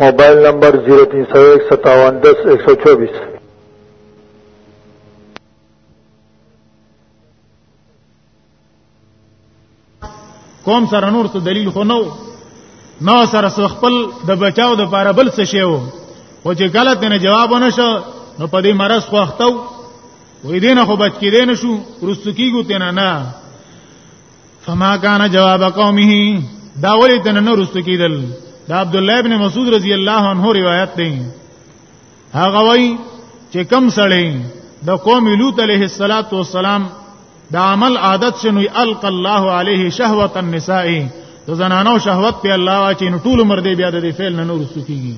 موبایل نمبر 03015710124 کوم سره نور څه دلیل خو نو نو سره خپل د بچاو د پاره بل څه شیو او چې غلط نه جواب ونشو نو په دې مرز خو اختو وې دینه خو بچ کې دینه شو پرستو کیګو تنه نه فما کان جواب قومه دا ولې تن نو رست کیدل دا عبد الله ابن مسعود رضی الله عنه روایت دی هغه وای چې کم سړی د قوم لوط علیه الصلاۃ والسلام دا عمل عادت شنو الق الله علیه شهوت النساء د زنانو شهوت په الله واچې نو ټول مر دې بیا د فعل نه نور سکیږي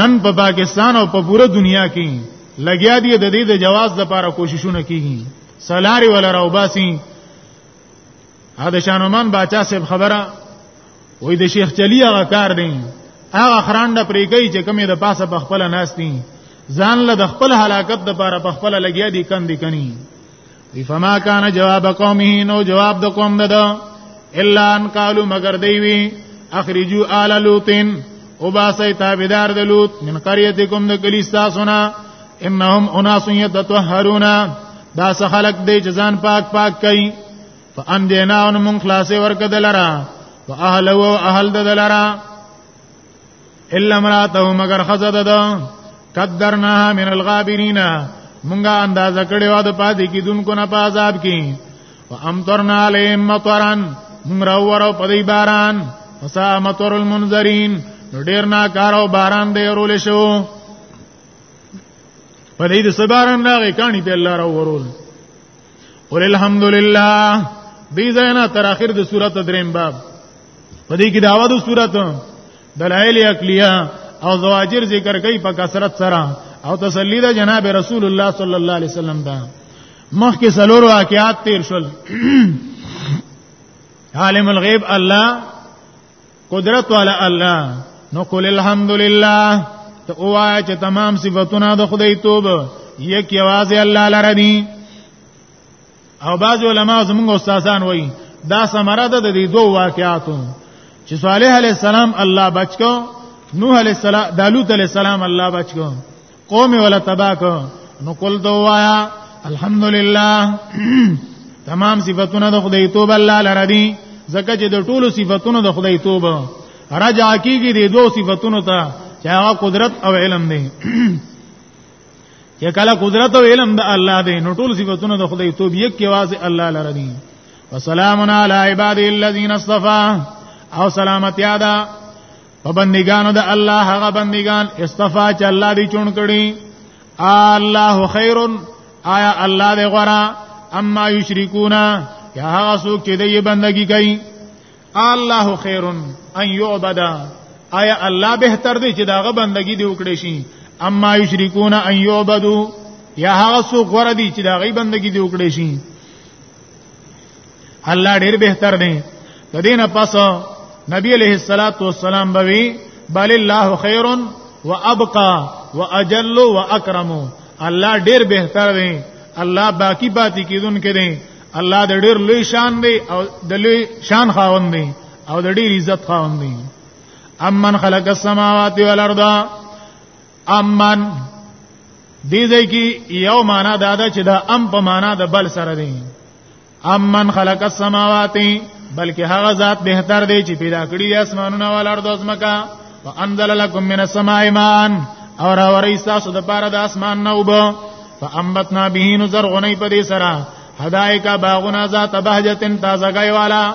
نن په پاکستان او په پوره دنیا کې لګیا دی د دې د جواز لپاره کوششونه کیږي سلاری ولا روباسي هدا شانومان باچا صاحب خبره وای د شیخ چلی هغه کار دی هغه خرانډ پرې کوي چې کمی د پاسه په خپل ناشتي ځان له د خپل هلاکت د پاره په خپل لګیا دي کندې کني وی فما کان جواب قومه نو جواب د قوم دده الا ان قالو مگر دی وی اخرجوا آل لوطن او باسه تابعدار د لوط من قريتكم د کلیستا سنا انهم اناس يتطهرون دا څه خلق دی چې ځان پاک پاک کوي فاندینا ان من خلاصې ورکه دلرا واهل او اهل دلرا الا مراته مگر خزد ده قدرناها من الغابرین مونږه اندازه کړې و د پاتې کیدونکو نه په عذاب کې وامطرنا عليهم مطرا مونږ راوړو په دې باران فسا مطر المنذرین ډیر ناکارو باران دی رول شو په دې د سبارن راغې کانی په الله را ورول قل الحمد لله دې زینا تر اخر د سورۃ دریم باب په دې کې داوا د سورۃ دلائل عقلیه او زواجر ذکر کوي په کثرت سره او تسلی ده جناب رسول الله صلی الله علیه وسلم دا مخکې سلور واقعات تیر شول عالم الغیب الله قدرت والا الله نو قل الحمدلله ته وایا چې تمام صفاتونه د خدای توب یک یوازې الله لره دي او بعض علما زموږ استادان وایي دا سمره ده د دې دوه واقعاتو چې صالح علی السلام الله بچو نوح علی السلام دالوت علی السلام الله بچو قوم ولا تبا کو نو کول دوایا الحمدلله تمام صفاتونه د خدای توب الله لره دي زکه چې د ټولو صفاتونو د خدای توب رجع کیږي د دوه صفاتونو ته چې هغه قدرت او علم دی چې کله قدرت او علم د الله دی نو ټول صفاتونه د خدای توب یک کې واځي الله لره دي وسلام علی عباد الذین اصطفى او سلامتی ادا په بندګانو د الله هغه بندگان استفا چې الله دې چون کړي الله خیر آیا الله دې غورا اما یشرکونا یا هغه څوک چې دې بندگی کوي الله خیر ان یعبد آیا الله بهتر دی چې داغه بندگی دی وکړي شي اما یشرکونا ان یعبدو یا هغه څوک غورا دي چې داغه بندگی دی وکړي شي الله ډیر بهتر دی د دین پس نبی علیہ الصلات والسلام بوي بل الله خیر و ابقا و اجل و اکرم الله ډیر بهتر دی الله باقی باتی کیدون کې دی الله د ډیر لوی شان دی او د لوی شان خاوند دی او د ډیر عزت خاوند دی امن خلق السماوات والارض امن دې ځای کې یو معنا دا ده چې دا ام په معنا د بل سره دی امن خلق السماوات بلکې هغه ذات بهتر دی چې پیدا کړی اسمانونه او ارض او زمکا وانزل لكم من السماء ماء او را ورې تاسو د پاره د اسمان نه وب فانبتنا به نزرغنی په دې سره حدائق باغنا ذات بهجتن تازه گئی والا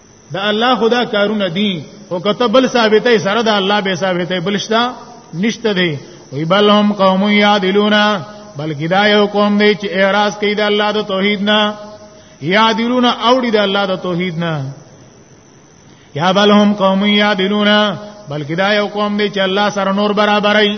د الله خدا کارونه دي او کته بل ثابتې سره د الله به ثابتې بلشتا نشته دی وی بل هم قوم یادلون بلکې دا یو قوم دی چې اعتراض کوي د الله د توحید نه یادلون اوړي د الله د توحید نه یا بل هم قوم یادلون بلکې دا یو قوم دی چې الله سره نور برابرای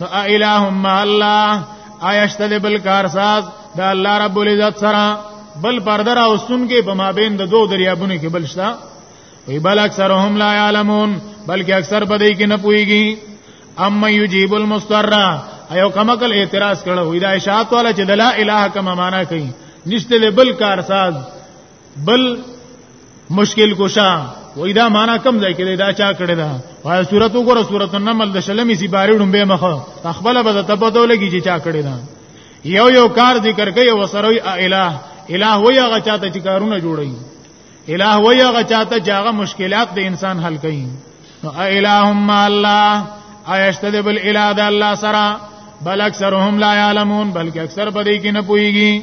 نو الہم ما الله آیشت دی بل کارساز دا الله رب العزت سره بل پردر او سن کې په مابین د دوه دریابونو کې بل شتا وی بل اکثرهم لا یعلمون بلکې اکثر په دې کې نه پويږي اما یجیب المستر ایو کمکل اعتراض کړه وی دا اشاعت والا چې د لا اله کما معنا کوي نشته بل کارساز بل مشکل کوشا وای دا معنا کم ځای کې دا چا کړی دا وای صورت وګوره صورت النمل د شلمی سی باری ډمبه مخه تخبل به ته په دوله کې چې چا کړی دا یو یو کار ذکر کوي وسروي الہ الہ وای هغه چاته چې کارونه جوړي الہ وای هغه چاته چې هغه مشکلات د انسان حل کوي نو الہم الله ایشتذبل الہ د الله سره بل اکثرهم لا يعلمون بلکې اکثر په دې کې نه پويږي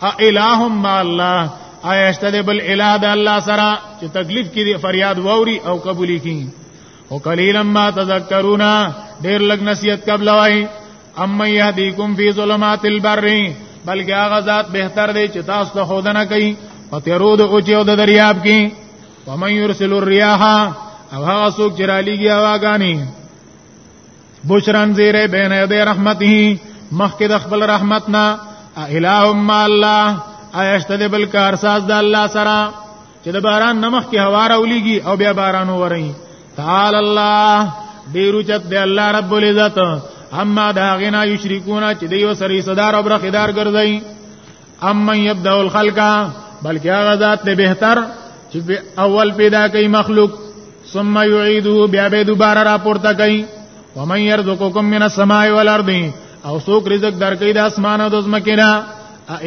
ا الہ ما الله آیا اشتد بل الہ د الله سره چې تکلیف کې دی فریاد ووري او قبول کی او قلیلا ما تذکرون ډیر لګ نصیحت قبل وای اما یهدیکم فی ظلمات البر بلکې هغه ذات بهتر دی چې تاسو ته خودنه کوي او تیرو د اوچو د دریاب کې ومن یرسل الرياح او هغه څوک چې را لېږي هواګانی بشران زیره بین یدی رحمته مخکې د خپل رحمتنا الہ ما الله ایشتل بل کار ساز د الله سره چې د باران نمخ کې هوا راولېږي او بیا باران ووري تعال الله ډیرو چت دی الله رب العزت اما دا غنا یشرکونا چې دیو سری صدر او برخدار ګرځي اما يبدا الخلق بلکې هغه ذات له بهتر چې اول پیدا کوي مخلوق ثم يعيده بیا به دوباره راپورته کوي ومن يرزقكم من السماء والارض او څوک رزق درکې د اسمانه د زمکې نه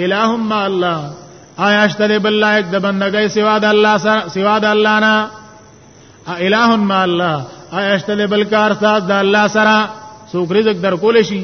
الہم ما الله آیا اشتری بل لایک د بندګۍ سوا د الله سره سوا د الله نه الہ ما الله آیا اشتری بل کار ساز د الله سره څوک رزق در کول شي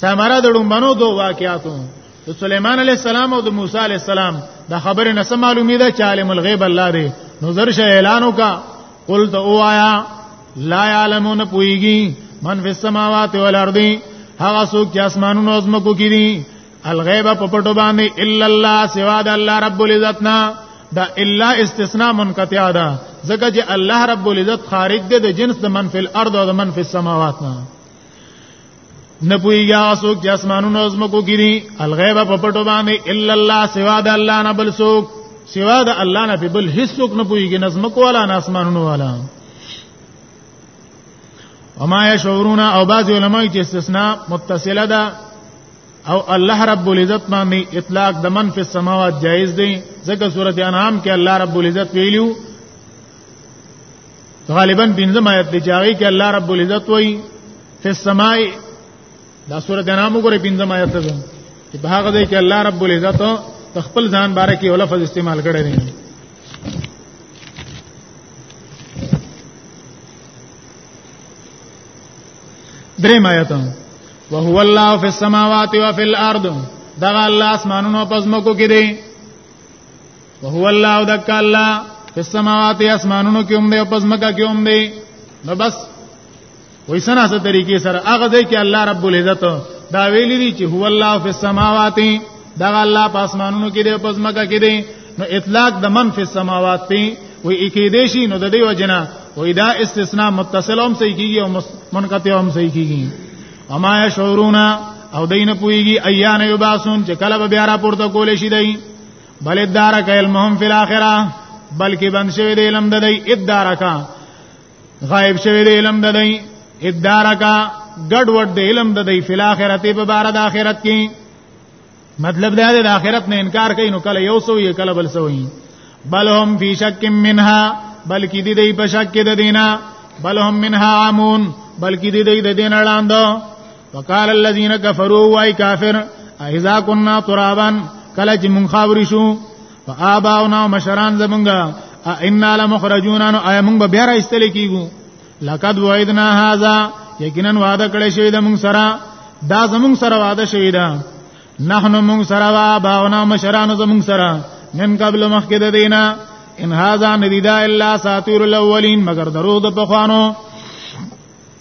سامره د لومبنو دوه واقعاتو د سليمان عليه السلام او د موسی عليه السلام د خبره نه معلومه ده چې عالم الغيب الله دی نو زرشه اعلان وکا قلت اوایا لا يعلمون پويږي من في السماوات والارض هغه څوک چې اسمانونو او زمکو کې دي الغیب په پټو باندې الا الله سوا د الله رب العزت نه دا الا استثناء منقطع ده ځکه چې الله رب العزت خارج دی د جنس د من فی الارض او د من فی السماوات نه نه پویږي اسو چې اسمانونو زمکو ګری الغیب په پټو باندې الا الله سوا د الله نه بل څوک سوا د الله نه بل هیڅ څوک نه پویږي نظمکو والا نه اسمانونو والا وما يشعرون او بعض علماء چې استثناء متصله ده او الله رب العزت باندې اطلاق د من فی السماوات جایز دی ځکه سورته انعام کې الله رب العزت ویلو غالبا بنځم آیت دی چې هغه کې الله رب العزت وایي فی السماء دا سورۃ انعام وګوره بنځم آیت ده چې په هغه ځای کې الله رب العزت خپل ځان باره کې ولفظ استعمال کړی دی درې آیت وهو الله فی السماوات و فی الارض دا الله اسمانونو پس مکو کې دی وهو الله دک الله په سماوات اسمانونو کې هم دی او پس مکه کې هم دی نو بس ویسنا څه طریقې سره هغه دی کې الله رب العزت دا ویلي دي چې هو الله فی السماوات دا الله په اسمانونو کې دی او پس مکه کې دی نو اطلاق د من فی السماوات ته وی اکی دیشی نو د دې وجنه وی دا استثناء متصل هم صحیح کیږي او منقطع هم صحیح کیږي اما یشعرون او دین پویږي ایان یباسون چې کله به بیا را پورته کول شي دی بل ادارک علمهم فی الاخره بلکې بند شوی دی علم د دی ادارک غائب شوی دی علم د دی ادارک ګډ وډ دی علم د دی فی الاخره په بار د اخرت کې مطلب دا دی د اخرت نه انکار کوي نو کله یو سو یې کله بل سو یې بل هم فی شک منها بلکې دی دی په شک کې د دینه بل هم منها عامون بلکې دی دی د دینه لاندو وقال الذين كفروا واي کافر اذا كنا ترابا کله چې مونږ خاوري شو فآباؤنا مشران زمونږه انا لمخرجون ان اي مونږ به بیا راستل کیګو لقد وعدنا هذا یقینا وعده کړی شوی د مونږ سره دا زمونږ سره وعده شوی دا نحنو مونږ سره وآباؤنا مشران زمونږ سره من قبل مخکې د دینه ان هاذا ندیدا الا ساتور الاولین مگر درو د پخوانو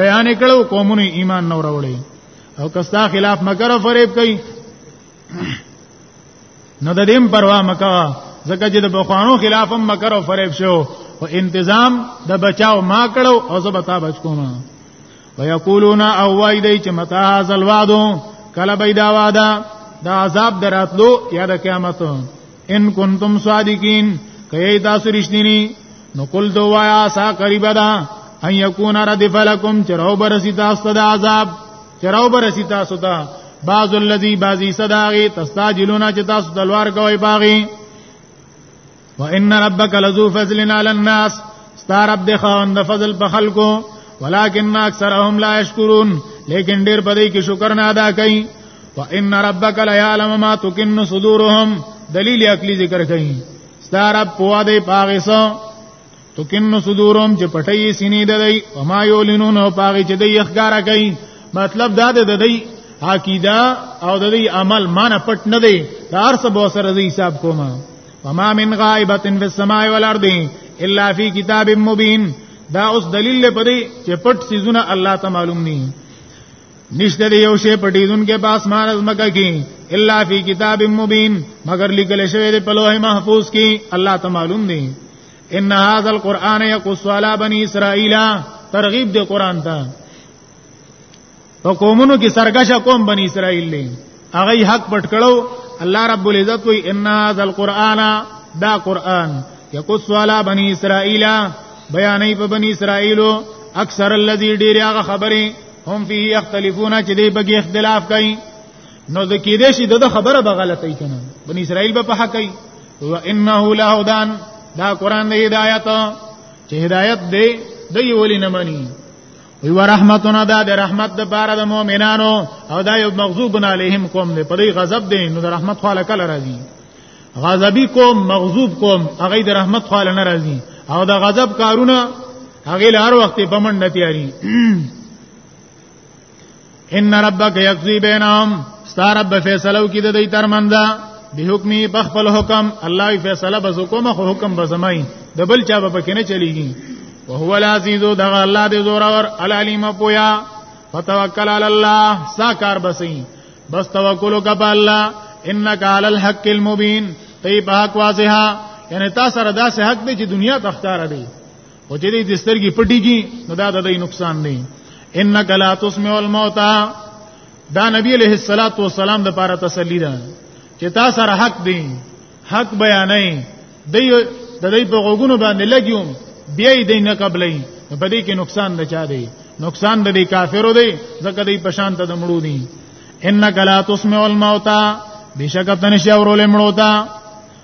بیان کړو قومونه ایمان نه وروړي او کستا خلاف مکر او فریب کوي نو د دې پروا مکا ځکه چې د بخوانو خلاف هم مکر او فریب شو او انتظام د بچاو ما کړو او زه بتا بچ کوم ويقولون او وای دی چې متا هاذ الوعد کله بيدا وعده دا عذاب دراتلو یا د قیامت ان کنتم صادقین کای تاسو رښتینی نو کول دوایا سا قریب ده ان یکون ردف لکم چرو برسی تاسو ته عذاب چرو برسی تاسو ته بعض الذی بعضی صداغی تستاجلون چې تاسو تلوار کوي باغی وان ربک لذو فضل علی الناس ستارب د خوند فضل په خلکو ولكن اکثرهم لا يشكرون لیکن ډیر پدې کې شکر نه ادا کوي وان ربک لا يعلم ما تكن صدورهم دلیل عقلی ذکر کوي ستاره پوا دې پاغه سو تکن صدورهم چې پټي سینې ده دی او ما یولینون او پاغه چې دی اخګارا کوي مطلب دا ده دی عقیده او د دې عمل مان پټ نه دی هر څه به سره دی حساب کوم وما من غائبه فی السماء والارض الا فی کتاب مبین دا اوس دلیل له پدې چې پټ سيزونه الله ته معلوم ني نشته دی یو شی پټیدون کې پاس مان از مکه کې الا فی کتاب مبین مگر لیکل شوی دی په لوح محفوظ کې الله ته معلوم دی ان هاذا القران یقص علی بنی اسرائیل ترغیب دی قران ته په قومونو کې سرګشه قوم بنی اسرائیل لې هغه حق پټ کړو الله رب العزت وی ان ذا القرآن دا قرآن یقص علی بنی اسرائیل بیانې په بنی اسرائیلو اکثر الذی ډیر هغه خبره هم فيه یختلفون چې دې بګي اختلاف کوي نو د کې دې شي د خبره به غلطه ای کنه بنی اسرائیل به په حق کوي و انه لهدان دا قرآن د هدایت چې هدایت دې دی ولې نه مانی وی ورحمتنا دا د رحمت د بار د مؤمنانو او دا یو مغضوب علیهم قوم دی په دې غضب دی نو د رحمت خاله کله راځي غضبی کوم مغضوب کوم هغه د رحمت خاله نه راځي او دا غضب کارونه هغه لار وخت په منډه تیاری ان ربک یقضی بینهم ستارب فیصلو کی د دې ترمندا به حکمی بخبل حکم الله فیصله بز کوم خو حکم بزمای د بل چا په کې نه چلیږي وهو العزیز دغه الله دې زور اور العلیم پویا فتوکل علی الله ساکار بسئی بس توکل وکړه په الله انک علی الحق المبین تی په حق واضحه یعنی تاسو را داسې حق دی چې دنیا تختار دی او چې دې سترګې پټي کی نو دا د نقصان نه انک لا تسمع الموت دا نبی علیہ الصلات والسلام د پاره تسلی ده چې تا سره حق دی حق بیانې دی د دې په غوګونو باندې لګیوم بیا یې دین قبلې په دې کې نقصان نه چا دی نقصان د دې کافرو دی ځکه دې پشان ته د مړو دی انک لا تسمع الموت بشک تنشاورول مړو ته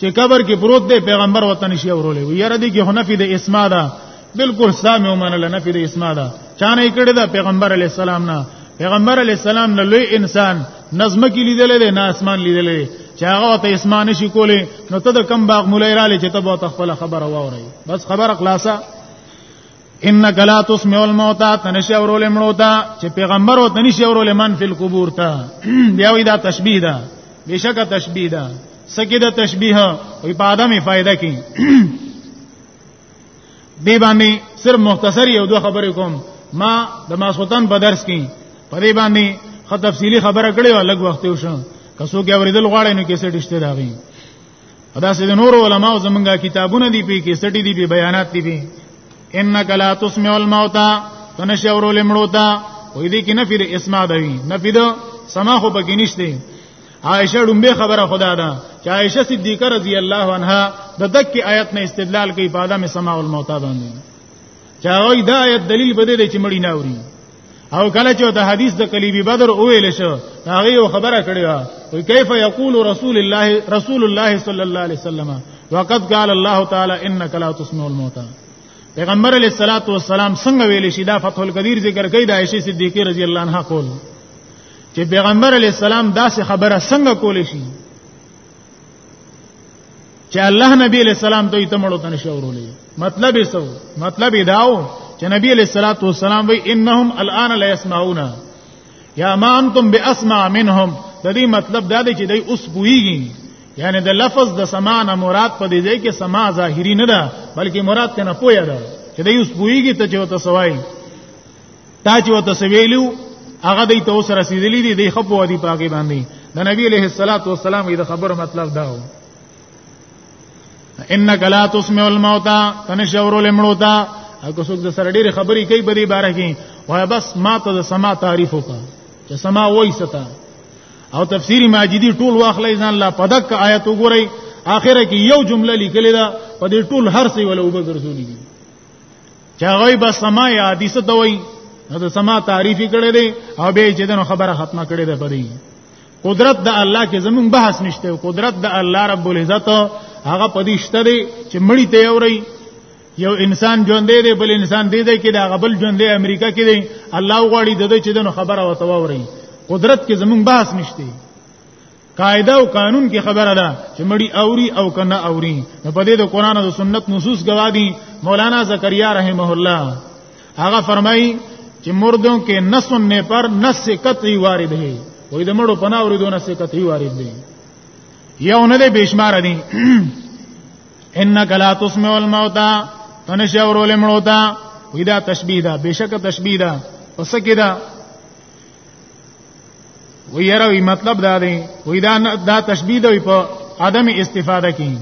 چې قبر کې پروت دی پیغمبر وته نشي اورولې وي یاره دې کې هنفي د اسما ده بالکل سلام او منل نه فی د اسما ده چانه کړه ده پیغمبر علی السلام نه پیغمبر علی السلام نه لوی انسان نظم کې لیدل دی نه اسمان لیدل دی چې هغه ته اسما نشي کولې نو ته د کم باغ مولای را لې چې ته به خپل خبره واوري بس خبره خلاصه انک لا تسمع الموتى تنشي اورول مړو ته چې پیغمبر او تنشي اورول من فل قبور ته بیا وی دا تشبیه ده بشکه تشبیه ده سکه ده تشبیه وی په ادم فائدہ کی دی باندې صرف مختصر یو دوه خبرې کوم ما د ماسوتن په درس کې په دې باندې خه تفصیلی خبره کړې و لږ وخت یو شو کسو کې اوریدل غواړي نو کې سټ اشته راغی دا سید نور علماء زمونږه کتابونه دی پی کې سټی دی پی بیانات دی پی انک لا تسمع الموتى تنشور لمړوتا وې دې کې نفي د اسماء دی نفي د سما خو پکې نشته عائشه ډومبه خبره خدا ده چې عائشه صدیقه رضی الله عنها د دک آیت نه استدلال کوي په ادم سماع الموتى باندې چا وای دا آیت دلیل بده دی چې مړی نه اوري او کله چې د حدیث د کلیبی بدر اویل شو هغه یو خبره کړې و وی کیف یقول رسول الله رسول الله صلی الله علیه وسلم وقد قال الله تعالی انك لا تسمع الموتى پیغمبر علیہ الصلوۃ والسلام څنګه ویل شي دا فتح القدیر ذکر کوي د عائشه صدیقه رضی الله عنها قول چې پیغمبر علیہ السلام دا څه خبره څنګه کول شي چې الله نبی علیہ السلام ته یې تمړو تنه شورولې مطلب یې سو مطلب یې داو چې نبی علیہ الصلوۃ والسلام وی انهم الان لا يسمعون یا ما انتم باسمع منهم د دې مطلب دا دی چې دوی اوس پوېږي یعنی د لفظ د سماع نه مراد په دې ځای کې سماع ظاهری نه ده بلکې مراد ته نه پوهه ده چې دوی اوس پوېږي ته چې وته سوای تا چې وته سویلو هغه دې ته سره سیدلی دي دې خپو ودی پاګې باندې د نبی عليه الصلاه والسلام دې خبر مطلب دا و انک لا تسمع الموتى تنشور لمړوتا اګه څوک د سره ډېر خبرې کوي په دې باره کې وای بس ما ته د سما تعریف وکا چې سما وای ستا او تفسیری ماجدی ټول واخلې ځان لا پدک آیت وګورئ اخره کې یو جمله لیکلې ده په دې ټول هر څه ولوبه ګرځولې چا غي به سما یا حدیث ته وای نو سما تعریف کړي دي او به چې دنو خبره ختمه کړي ده پدې قدرت د الله کې زمون بحث نشته قدرت د الله رب العزت هغه پدې شته دي چې مړی ته اوري یو انسان ژوند دی بل انسان دی دی کې دا غبل ژوند دی امریکا کې دی الله غواړي د دې چې دنو خبره وتاوري قدرت کې زمون بحث نشته قاعده او قانون کې خبره ده چې مړی اوري او کنه اوري په دې د قران او سنت نصوص گواهی مولانا زکریا رحمه الله هغه فرمایي چې مردوں کې نہ سننے پر نہ سے قطعی وارد ہے وې د مړو پناه اوریدو نہ سے قطعی وارد دی یو نه دې بشمار دي انک لا تسمع الموتى تنشا ورول مړو ته وې دا تشبیه ده بشک تشبیه ده پس کې ده ویروي مطلب دا دی وی دا دا تشبیه دی په عدم استفاده کې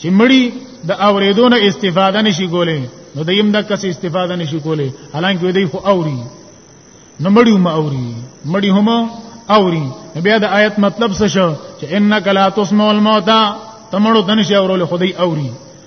چې مړی د اوریدونه استفاده نشي کولای نو د یم د کس استفاده نشي کولای حالانکه دوی خو اوري نو مړی هم اوري مړی هم اوري بیا د آیت مطلب څه شو چې انک لا تسمع الموتى تمړو دنه شي اورول خدای اوري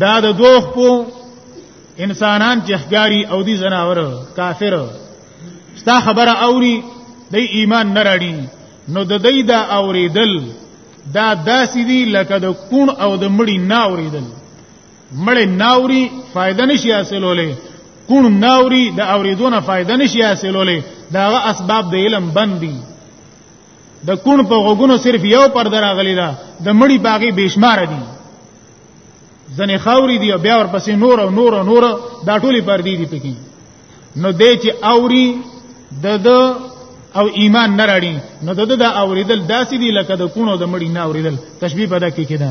دا د دوخ په انسانان چې ښکاری او دي زناور کافر ستا خبره اوري د ایمان نه راړي نو د دې دا اوریدل دا داسې دي لکه د کون او د مړی نه اوریدل مړی ناوري فائدہ نشي حاصلولې کون ناوري د اوریدونه فائدہ نشي حاصلولې دا اسباب د علم بندي د کون په غوګونو صرف یو پر دراغلی دا د مړی باغی بشمار دي ځنې خاوري دی بیا ورپسې نور او نور او نور دا ټولي پر دی دي پکې نو دې چې اوري د د او ایمان نه راړي نو د د اوریدل داسې دی لکه د کونو د مړی نه اوریدل تشبیه پدا کې کېده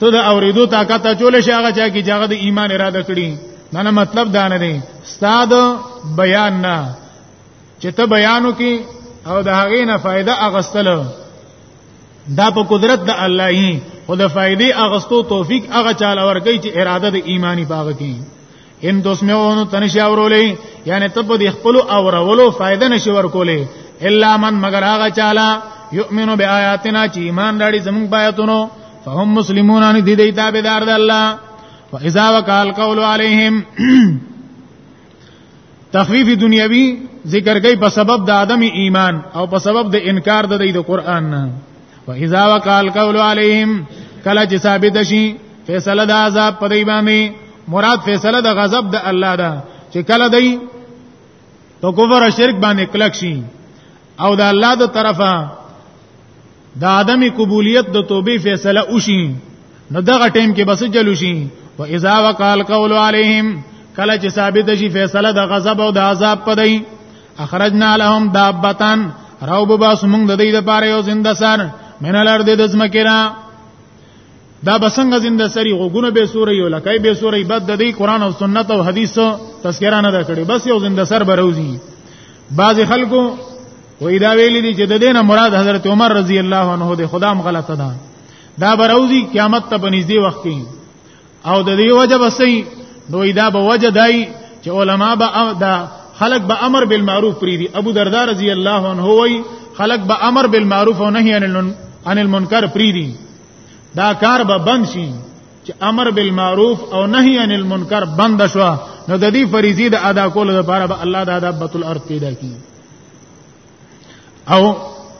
ته د اوریدو طاقت چول شي هغه چا کې جګه د ایمان اراده کړي نه مطلب دا نه دی استاد بیان نه چې ته بیانو کې او د هغې نه فائدہ اغستل دا په قدرت د الله هي خو د فائدې اغستو توفیق هغه چاله ورګي چې اراده د ایمانی پاغه کې ان دوسمعونو تنشي اورولې یعنی ته په دې خپل اورولو فائدہ نشي ورکولې الا من مگر هغه چاله یؤمن بیااتنا چې ایمان راړي زموږ بیاتونو فهم مسلمون ان دي دې تابعدار د الله واذا وقال قول عليهم تخفیف دنیوی ذکر گئی په سبب د عدم ایمان او په سبب د انکار د د قران نه واذا وقال قول عليهم کله چې ثابت شي فیصله د عذاب په دی باندې مراد فیصله د غضب د الله ده چې کله دی تو کفر او شرک باندې کلک شي او د الله د طرفه د عدم قبولیت د توبې فیصله وشي نو دغه ټیم کې بس جلو شي و اذا وقال قول عليهم کله چې ثابت شي فیصله د غضب او د عذاب پدای اخرجنا لهم دابتان راو بابا سمون د دې لپاره یو زنده سر من الارض د زمکرا دا بسنګ زنده سری غوګونه به سورې یو لکه به سورې بد د دې قران او سنت او حدیث تذکرہ نه کړي بس یو زنده سر بروزی بعض خلکو و ادا ویل دي چې د دې نه مراد حضرت عمر رضی الله عنه د خدام غلطه ده دا بروزی قیامت ته بنځدي وخت کې او د دې وجه بسې نو دا به وجه دای چې علما به دا خلق به امر بالمعروف پری دي ابو دردا رضی الله عنه وای خلق به امر بالمعروف او نهی عن المنکر پری دي دا کار به بند شي چې امر بالمعروف او نهی عن المنکر بند شو نو د دې فریضې د ادا کولو لپاره به الله د عذاب بتل ارض پیدا کړي او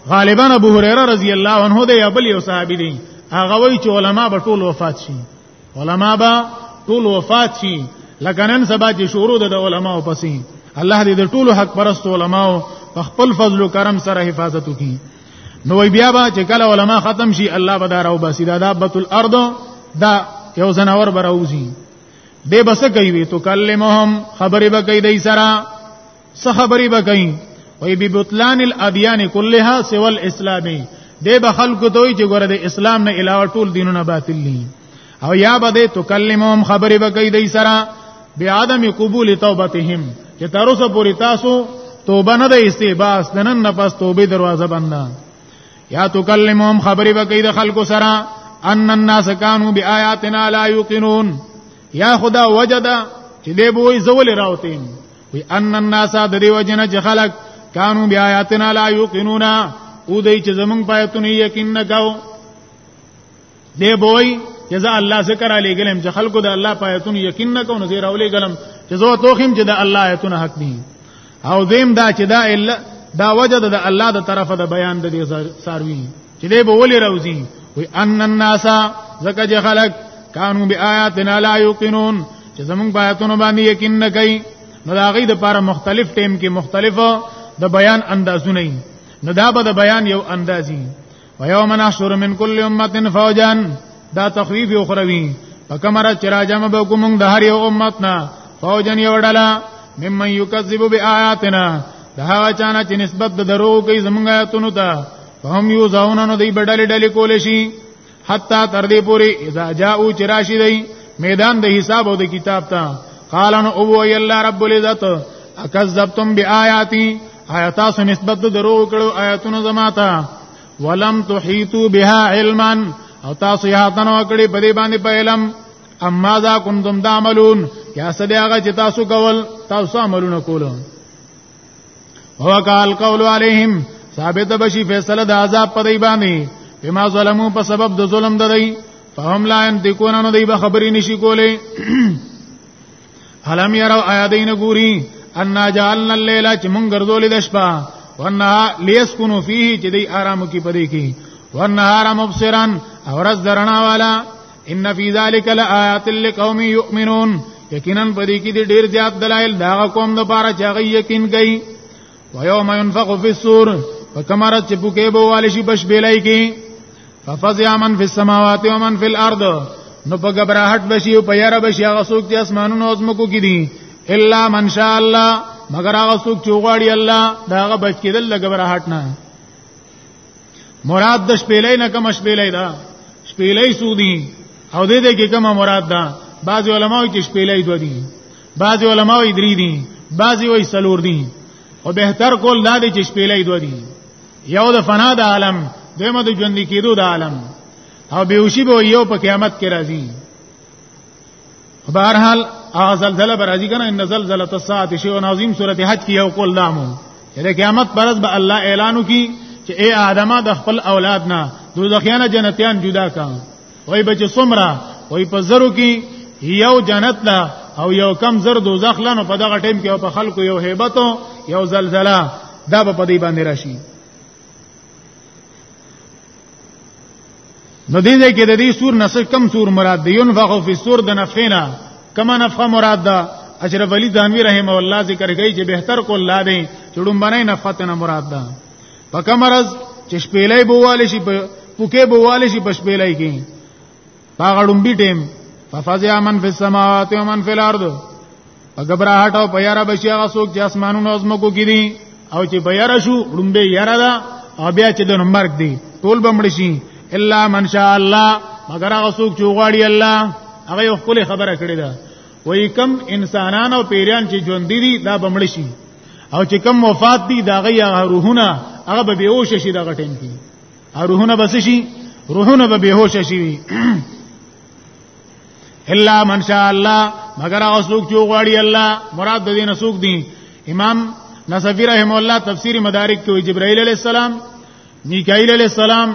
غالبا ابو هريره رضی الله عنه دی ابل یو صحابي دی هغه وی چې علما به ټول وفات شي علما به ټول وفات شي لکه نن سبا چې شروع د علماو پسې الله دې د ټولو حق پرست علماو په خپل فضل او کرم سره حفاظت وکړي نو بیا به چې کله علما ختم شي الله به دار او باسي دا دابت الارض دا یو زناور براوزی دی بس کوي تو کلمهم خبرې به کوي دای سره څه خبرې به کوي وي بي بطلان الاديان كلها سوى الاسلام دې به خلکو دوی چې ګوره د اسلام نه علاوه ټول دینونه باطل دي او یا به دې تکلمهم خبرې به کوي دای سره بعدم قبول توبتهم چې تر اوسه پوری تاسو توبه نه ده استعباس نن نه پس توبه دروازه بند یا تکلمهم خبرې به کوي د خلکو سره ان الناس كانوا بآياتنا لا يوقنون یا خدا وجدا چې دې بوې زول راوتین وی ان الناس د دې وجنه چې خلق کانو بیا آیاتنا لا یوقنون او دې چې زمون پاتونه یقین نه کاو دې بوئی چې زه الله ذکر علی ګلم چې خلکو د الله پاتونه یقین نه کاو نو زه راولې ګلم چې زه توخم چې د الله آیاتونه حق دي او دیم دا چې دا الا دا وجد د الله د طرفه د بیان د دې ساروی چې دې به ولې راوځي وي ان الناس زکه چې خلق کانو بیااتنا لا یوقنون چې زمونږ بیاتونو باندې یقین نه کوي نو دا غي د لپاره مختلف ټیم کې مختلفو د بیان اندازونه دي نو دا به د بیان یو اندازي و یوم نحشر من کل امه فوجا دا تخویف اخروی فکمر چراجم به کوم د هر یو امت نه فوجا یو ډلا ممن یکذب بیااتنا دا هغه چانه چې نسبت د درو کوي زمونږ آیاتونو ته هم یو ځاونه نو دی بډلې ډلې کول شي حتا تر دې پوري اذا جاءو چراشی دی میدان د حساب او د کتاب ته قال ان او وی الله رب العزت اکذبتم بیااتی آیاتا سو نسبت درو کړو آیاتونو زماتا ولم تحیتو بها علما او تاسو یا تنو کړي په دې باندې په علم اما ذا کنتم تعملون یا سدی هغه چې تاسو کول تاسو عملونه کولو هو قال قول عليهم ثابت بشي فیصله د عذاب په دی باندې بما ظلمو په سبب د ظلم ددی فهم لا ينتقون نو دی به خبرې نشي کولې حلم يروا ايادين غوري ان جعلنا الليل چې مونږ ګرځولې د شپه ورنها ليسكنوا فيه چې دی آرام کې پدې کې ورنهار مبصرا اورز درنا والا ان فی ذلک لآیات لقوم یؤمنون یقینا پدې کې دې ډېر زیات دلایل دا قوم د پاره چې هغه یقین کوي و یوم ينفخ فی الصور فکمرت چې پوکې به والي شي بش بیلای کې ففزع من فی السماوات و من فی الارض نو په غبرهټ بشي او په یاره بشي هغه څوک چې اسمانونو او زمکو کې دي الا من شاء الله مگر هغه څوک چې غواړي الله دا هغه بچ کېدل لګبرهټ نه مراد د شپېلې نه کوم شپېلې ده شپېلې سودی او دې دې کې کومه مراد ده بعض علماوی چې شپېلې دوه دي بعض علماوی درې دي بعض وی سلور دي او بهتر کول دا دي چې شپېلې دوه دي یو د فنا د عالم دیمه د ژوند کېدو د عالم او بیوشی به یو په قیامت کې راځي بهرحال هغه زلزلہ به راځي کنه ان زلزلہ الساعه شی عظیم سورته حج کې یو قول دامو د قیامت پرز به الله اعلان وکي چې اے آدمه د خپل اولاد نه دوزخیانه جنتیان جدا کا وای بچ سمرا وای په زرو کې یو جنت لا او یو کم زر دوزخ لنو په دغه ټیم کې په خلکو یو hebat یو زلزلہ دا په دې باندې راشي نو دې ځای کې د دې سور نسخ کم سور مراد دی ينفخ فی السور د نفخنا کما نفخه مراد ده اشرف علی دانوی رحم الله ذکر کوي چې بهتر کو الله دی چې ډومبنه نفخه نه مراد ده په کمرز چې شپېلې بواله شي په پوکې بواله شي په شپېلې کې هغه لومبي ټیم ففزع من فی السماوات و من فی الارض غبرهټ او پیارا بشي هغه څوک چې اسمانونو او زمکو کې دي او چې پیارا شو لومبي یارا ده او بیا چې د مرګ دی ټول بمړ شي الا من شاء الله مگر هغه څوک چې غواړي الله هغه یو خپل خبره کړې ده وای کم انسانان او پیران چې ژوند دي دا بمړ شي او چې کم وفات دي دا غي روحونه هغه به بیوش شي دا غټین کی روحونه بس شي روحونه به بهوش شي الا من شاء الله مگر هغه څوک چې غواړي الله مراد د دې نه څوک دي امام نصفی رحم الله تفسیر مدارک کې جبرائیل علیہ السلام میکائیل علیہ السلام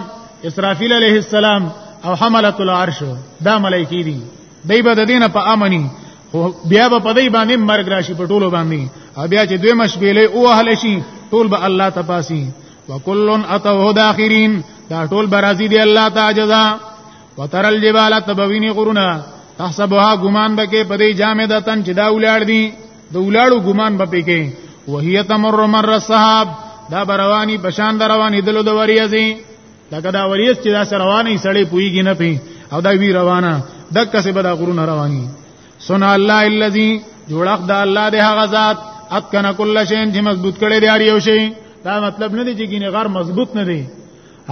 اسرافیل علیہ السلام او حملۃ العرش دا ملائکی دي دای به د دینه په امني بیا به په دای باندې مرګ راشي په ټولو باندې بیا چې دوی مشبېلې او اهل شي ټول به الله تپاسي وکلن اتوه داخرین دا ټول برازي دی الله تعالی جزا وترل جبال تبوینی غرونه تحسبها ګمان بکې پدې جامې د تن چې دا ولاړ دي د ولاړو ګمان بپې کې وهي تمر مر الصحاب دا برواني پشان درواني دلو د وریځي لکه دا وریځ چې دا سره رواني سړې پويږي نه پي او دا وی روانه دک څه به دا غرونه رواني سن الله الذي جوړخ د الله د هغه ذات اتکن کل شین چې مضبوط کړي دی هر یو شی دا مطلب نه دی چې ګینه غر مضبوط نه دی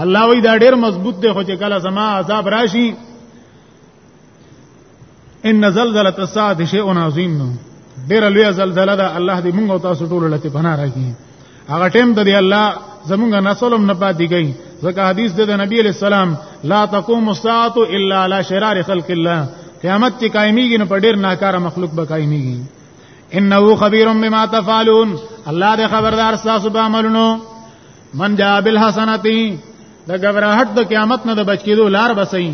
الله وی دا ډیر مضبوط دی خو چې کله سما عذاب راشي ان زلزله الساعه شیء عظیم نو ډیر لوی زلزله ده الله دې موږ او تاسو ټول لته پناه راکړي هغه ټیم د الله زمونږ نسلم نه پاتې گئی ځکه حدیث د نبی علی السلام لا تقوم الساعه الا على شرار خلق الله قیامت چې قائمیږي نو په ډیر ناکاره مخلوق به قائمیږي انه خبير بما تفعلون الله دې خبردار تاسو به عملونو من جاء بالحسنتی د غبرهټ د قیامت نه د بچ کېدو لار بسئ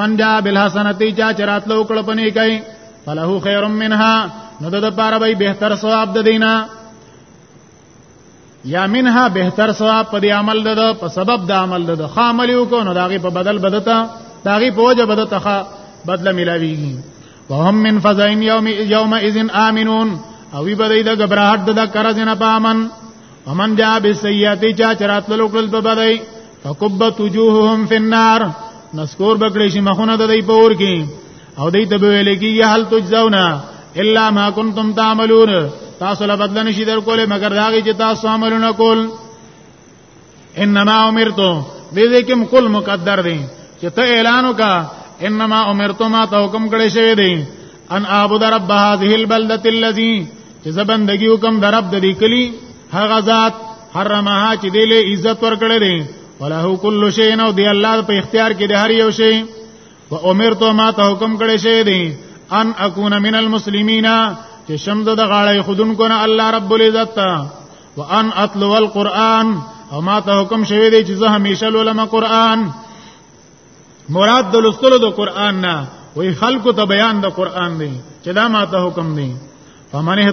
من جاء بالحسنتی چا چراتلو کړه پني کوي فله خير منها نو د لپاره به بهتر ثواب د دینه یا منها بهتر ثواب په دې عمل ده په سبب د عمل ده خو عمل یو کو نو داغه په بدل بدتا داغه په وجه بدتا خا بدل ملاویږي وهم من فزعن یوم یوم اذن امنون او وی بدای د غبرهټ د کرز نه پامن ومن جاء بالسیئاتی چا چرات لوکل په بدای فکبت وجوههم فی النار نسکور بکړی شي مخونه د دې پور کې او دې ته ویل کیږي هل تجزاونا الا ما کنتم تعملون تاسو له بدل نشي در کوله مگر دا چې تاسو عملونه کول انما امرتو دې دې کوم کل مقدر دي چې ته اعلان وکا انما امرتو ما ته حکم کړی شوی دی ان اعبد رب هذه البلده الذي چې زبندګي حکم در رب دې کلی هغه ذات حرمها چې دې له عزت ورکړې دي وله کل شی نو دی الله په اختیار کې د هر یو شی و امرت ما ته حکم کړی شوی دی ان اكون من المسلمین چې شمد د غاړې خودن کو نه الله رب العزت و ان اتلو القرآن او ما ته حکم شوی دی چې زه همیشه لولم قرآن مراد د لستلو د قرآن نه وی خلکو ته بیان د قرآن دی چې دا ما ته حکم دی فمنه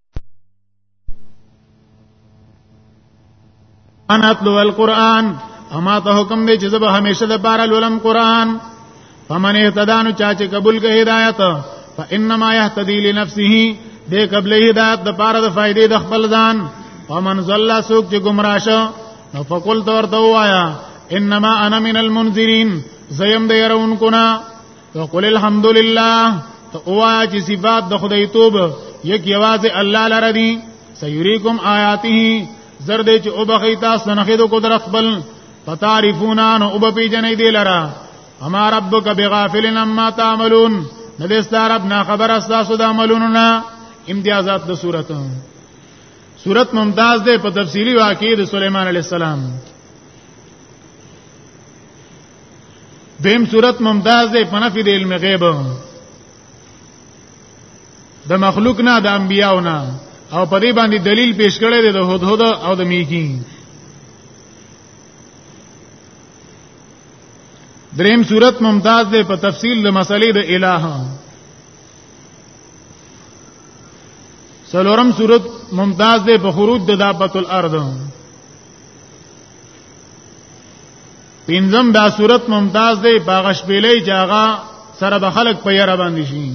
انا اتلو القرآن اما ته حکم دی چې زبه همیشه د بار لولم قرآن فمن اهتدان چا چې قبول کې هدایت فانما يهتدي لنفسه دې قبل هدایت د پاره د فائدې د خپل ځان ومن ضل سوق چې گمراه شو نو فقل تور ته وایا انما انا من المنذرین زیم د يرونکو نه وقل الحمد لله ته اوا چې صفات د خدای توب یک یوازې الله لره دي سيريكم آیاته زر دې چې او بخی تاسو نه خېدو قدرت خپل فتعرفونا نو او بپی جنې دې لرا اما ربک بغافل عما تعملون نه دې ستاره رب نه خبر استاسو د عملونو نه امتیازات د صورت صورت ممتاز ده په تفصیلی واقعې د سليمان عليه السلام دیم صورت ممتاز دی په نفي د علم غیب د مخلوق نه د انبیاو نه او په دې باندې دلیل پیش کړی دی د هدهد او د میکی دریم صورت ممتاز دی په تفصیل د مسلې د الہ سلورم صورت ممتاز دی په خروج د دابت الارض پینځم دا صورت ممتاز دی باغش بیلې جاغا سره به خلق په یاره باندې شي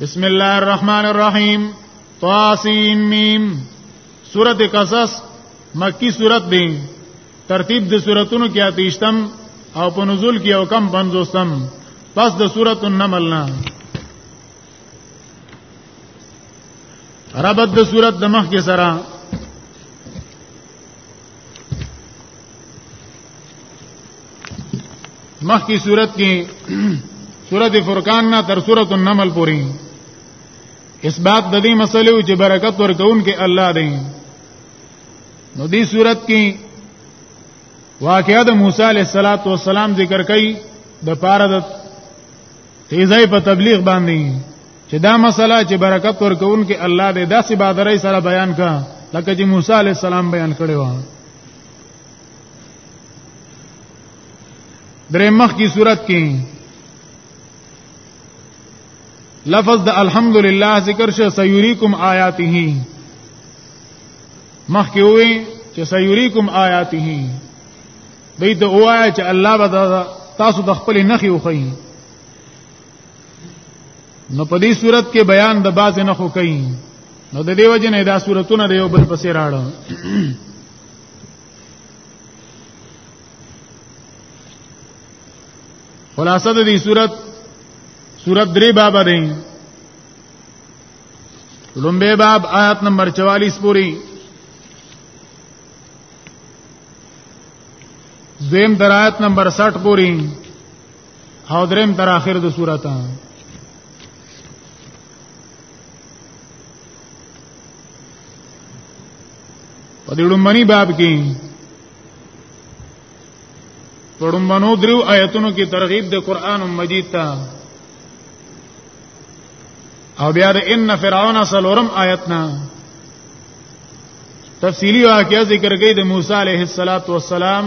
بسم الله الرحمن الرحیم طاسین میم سورت قصص مکی سورت دی ترتیب د سوراتونو کې آتیشتم او په نزول کې او کم پنځوستم پس د سورت النمل نه ربط د سورت د مخ کې سره مخکې صورت کې سورت فرقان نه تر سورت النمل پورې اثبات د دې مسلې چې برکت ورکون کې الله دی نو دې سورت کې واقعا د موسی علیه الصلاۃ والسلام ذکر کړي د پاره د تیزای په تبلیغ باندې چې دا مسله چې برکت ورکون کې الله دې داسې بادرای سره بیان کا لکه چې موسی علی السلام بیان کړی و درې مخ کی صورت کې لفظ د الحمدلله ذکر شه سيريكم آیاته مخ کې وې چې سيريكم آیاته دې ته وایا چې الله به تاسو د خپل نخي وخی نو په دې صورت کې بیان د باز نه خو کوي نو د دې وجه نه دا صورتونه د یو بل پسې راړو خلاصه د دې صورت صورت درې باب دی لومبه باب آیات نمبر 44 پوری دویم درایت نمبر 60 پوری او دریم تر اخر د سورته په دې لومړني باب کې پړمبنو درو آیتونو کې ترغیب د قران مجید ته او بیا د ان فرعون سلورم آیتنا تفصیلی واقعا ذکر کړي د موسی علیه السلام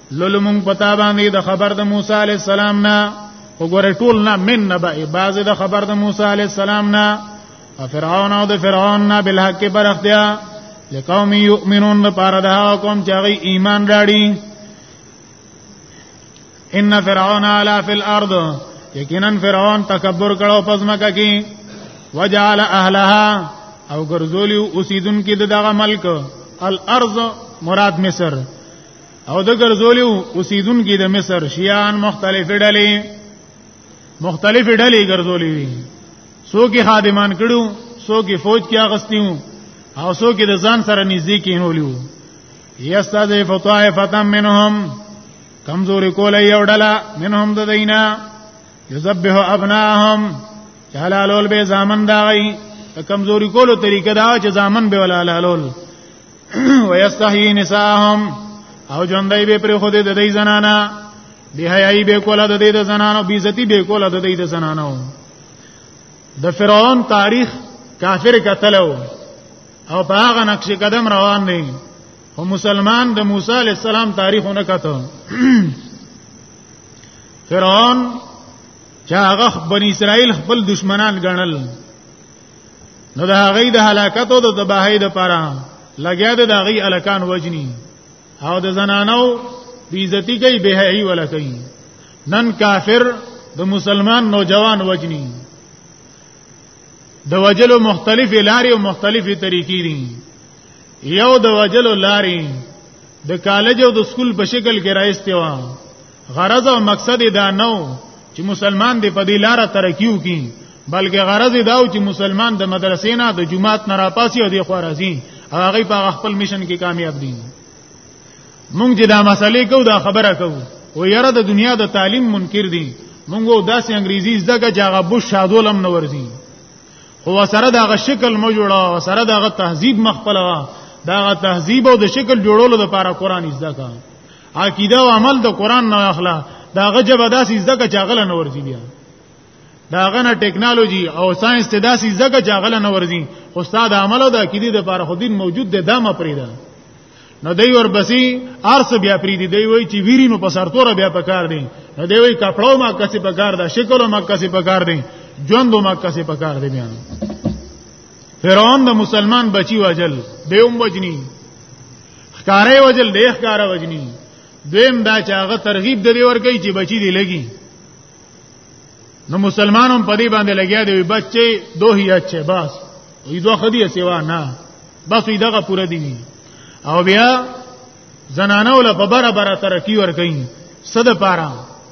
لولمون پتا باندې د خبر د موسی علی السلام نه وګوره ټول نه من نه به بعض د خبر د موسی علی السلام نه فرعون او د فرعون نه بل حق پر اختیا لقوم یؤمنون پر دا قوم چې غي ایمان راړي ان فرعون علا فی الارض یقینا فرعون تکبر کړو پزماکه کی وجعل اهلها او ګرځولیو اوسیدونکو دغه ملک الارض مراد مصر او د ګرځولیو اوسیدونکو د مصر شیان مختلف ډلې مختلف ډلې ګرځولې وي څوک خادمان کړو څوک فوج کې اغستیو او څوک د ځان سره نږدې کینولیو یستذف طائفه منهم کمزوري کول یو ډله منهم د دینا یذبح ابناهم حلالول به زامن داغي کمزوري کولو طریقه دا چې زامن به ولا حلالول ويستحيي نساهم او ژوندۍ به پر خو دې د دې زنانا بهایي به کوله د دې د زنانو بیزتی به کوله د دې د زنانو د فرعون تاریخ کافر قتلو او په هغه نقش قدم روان دی او مسلمان د موسی علی السلام تاریخونه کته فرعون چې هغه بنی اسرائیل خپل دشمنان ګڼل نو د هغه د هلاکت او د تباہی د پاره لګیا د هغه الکان وجنی او د زنانو بیزتی کوي بهایي ولا کوي نن کافر د مسلمان نوجوان وجنی د وجلو مختلف لاري او مختلفي طریقې دي یو د وجلو لاري د کالج او د سکول په شکل کې راځته و غرض او مقصد دا نو چې مسلمان دې په دې لار ترکیو کی بلکې غرض دا و چې مسلمان د مدرسې نه د جمعات نه راپاسي او د خو راځي او هغه په خپل میشن کې کامیاب دي مونږ چې دا مسلې کو دا خبره کو و یره د دنیا د تعلیم منکر دي مونږ داسې انګریزي زده کا چې هغه بو شادولم نه ورزي خو سره دا غ شکل مو جوړا سره دا غ تهذیب مخپلوا دا غ تهذیب او د شکل جوړولو لپاره قران زده کا عقیده او عمل د قران نه اخلا دا غجب داسې زکه چې غل نه ورځي بیا دا غنه ټیکنالوژي او ساينس ته داسې زکه چې غل نه ورځي استاد عمل او د عقیده د بار خودین موجود د دامه پریدا نو دی ور بسی ارس بیا پریدي دی وای چې ویری نو په سرتور بیا پکار دی نو دی وای کپړو ما کسي پکار دا شکل ما کسي پکار دی ژوند ما کسي پکار دی بیا فرعون د مسلمان بچی واجل دیوم وجنی ښکارې وجل ډېر ښکارا وجنی دویم دا چې هغه ترغیب د دې ورګی چې بچی دی لګي نو مسلمانوں په دې باندې لګیا دی بچي دوه یا چې بس وی دوه خدي سیوا نه بس وی دغه پوره دی او بیا زنانه ول په بره بره ترقی ور کوي صد پاره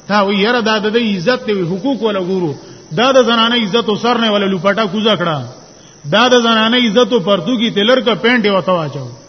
تا وی یره دا د عزت دی حقوق ولا ګورو دا د زنانه عزت او سر نه ولا لپټا کوزا کړه دا د زنانه عزت او پرتو کی تلر کا پینټ وتا واچو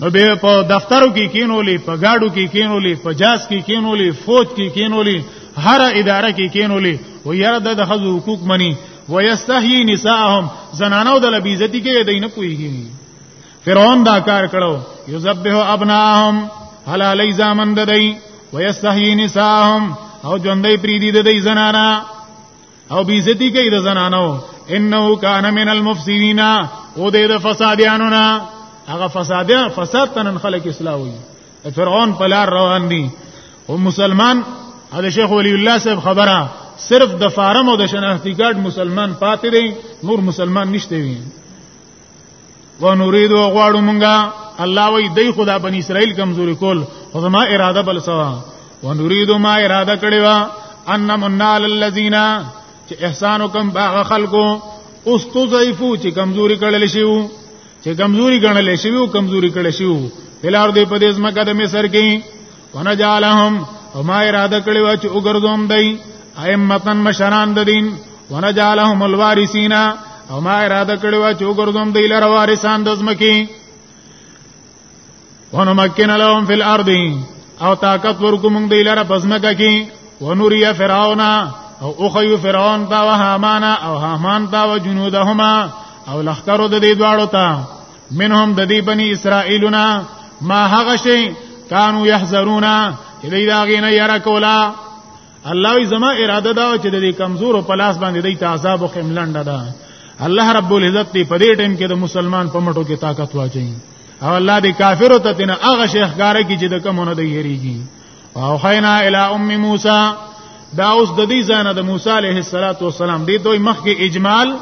نو به په دفترو کې کینولې په گاډو کې کینولې په جاس کې کینولې فوج کې کینولې هر اداره کې کینولې و یاره د خزو حقوق منی و یستحیی نساءهم زنانو د لبیزتی کې دینه پویږي فرعون دا کار کړو یذبح ابناهم حلالای زامن ددی و یستحیی نساءهم او ژوندۍ پریدي ددی زنانا او بی عزتی کوي د زنانو انه کان من المفسدین او د فسادیانو نه هغه فسادیا فساد تنن خلق اصلاح وي فرعون په لار روان دي او مسلمان او شیخ ولی الله صاحب خبره صرف د فارم او د شناختی کارت مسلمان پاتې دي نور مسلمان نشته وي ونريد غواړو مونږه الله وی دی خدا بنی اسرائیل کمزوري کول خو ما اراده بل سوا ونريد ما اراده کړی وا ان منال الذين چې احسان کوم باغ خلکو استضعفو چې کمزوري کړل شي چې کمزوري ګڼل شي او کمزوري کړل شي بلار دې په دې ځمکه د مصر کې ونجعلهم وما اراده کړی و چې وګرځوم دای ائمتن مشران د دین ونجعلهم الوارثین او ما اراده کړی و چې وګرځوم دای لره وارثان د زمکی ونمکن لهم فی الارض او طاقت ورکوم دای لره پزمکه کی ونوریا فرعون او اخیو فرعون تا و هامان او هامان تا و جنودهما او لخرو د دې دواړو ته منهم د دې بني اسرائیلنا ما هغه شي کانو يحذرونا چې دوی دا غینه یاره کولا الله ای زما اراده دا چې د دې کمزور په لاس باندې د عذاب او خملند ده الله رب العزت دې په دې ټیم کې د مسلمان په مټو کې طاقت واچي او الله دې کافر ته تنه هغه شیخ کاره کې چې د کومونه دی یریږي او خینا الی ام موسی دا اوس د دې ځانه د موسی علیه السلام دې دوی مخ کې اجمال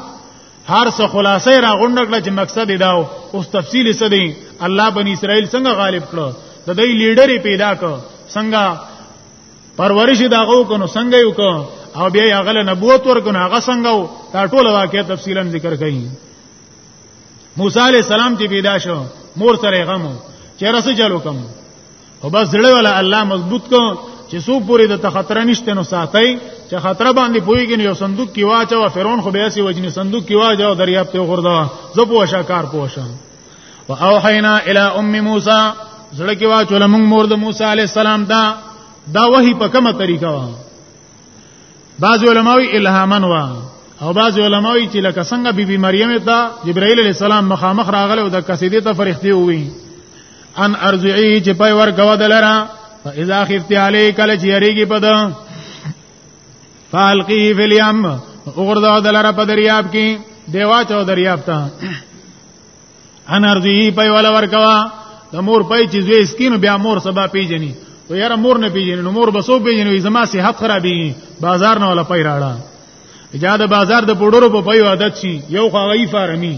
هر څه خلاصې را غونډ کړ چې مقصد یې داو اوس تفصیل څه دی الله بنی اسرائیل څنګه غالب کړو د دې لیډر پیدا کړ څنګه پرورش داغو کنو څنګه یو کو او بیا هغه له نبوت ورکنو هغه څنګه وو دا ټول واقعي تفصیلا ذکر کړي موسی علی السلام چې پیدا شو مور سره غمو چیرې څه چلو کوم او بس زړه ولا الله مضبوط کو چې سو پوری د خطر نشته نو ساتي چې خطر باندې پويږي نو صندوق کې واچو فرعون خو بیا سي وجني صندوق کې واچو دریاب ته غوردا زه پوښا کار پوښا واوحینا الی ام موسی زړه کې واچو لمون مور د موسی عليه السلام دا دا وਹੀ په کومه طریقه وا بعض علماوی الهامن وا او بعض علماوی چې لکه څنګه بیبي مریم ته جبرائیل علیہ السلام مخامخ راغله او د قصیدې ته فرښتې وې ان ارزعی چې پي ور غوا دلرا فاذا خفت علی کله چې یریږي پد فالقی فی الیم وګرځاو دلرا په دریاب کې دیوا چو دریاب ته ان ارزعی پي ولا ور غوا د مور پي چې زوی سکینو بیا مور سبا پیجنی و یاره مور نه پیژنې نو مور بسو پیژنې زما صحت خرابې بازار نه ولا پي راړه اجازه بازار د پوډرو په پيو عادت شي یو خو غي فارمي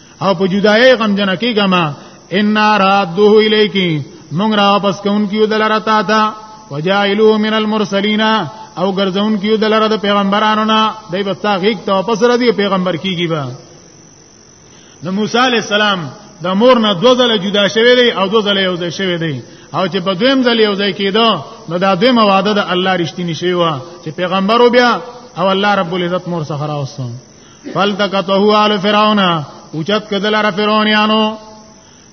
او په جدای غم جن کیګه ما ان رادوه الیکی مونږ را واپس کون کیو دلاره تا تا وجائلو من المرسلین او ګرځون کیو دلاره د پیغمبرانو نه دای بس تا غیږ ته واپس را دی پیغمبر کیږي با د موسی علی السلام د مور نه دو ځله جدا شوی دی او دو ځله یو ځای شوی دی او چې په دویم ځل یو ځای کېدو نو دا دوی مواده د الله رښتینی شوی و چې پیغمبرو بیا او الله رب العزت مور سره راوستم فلتقطه آل فرعون اوچت کدل را فرعونانو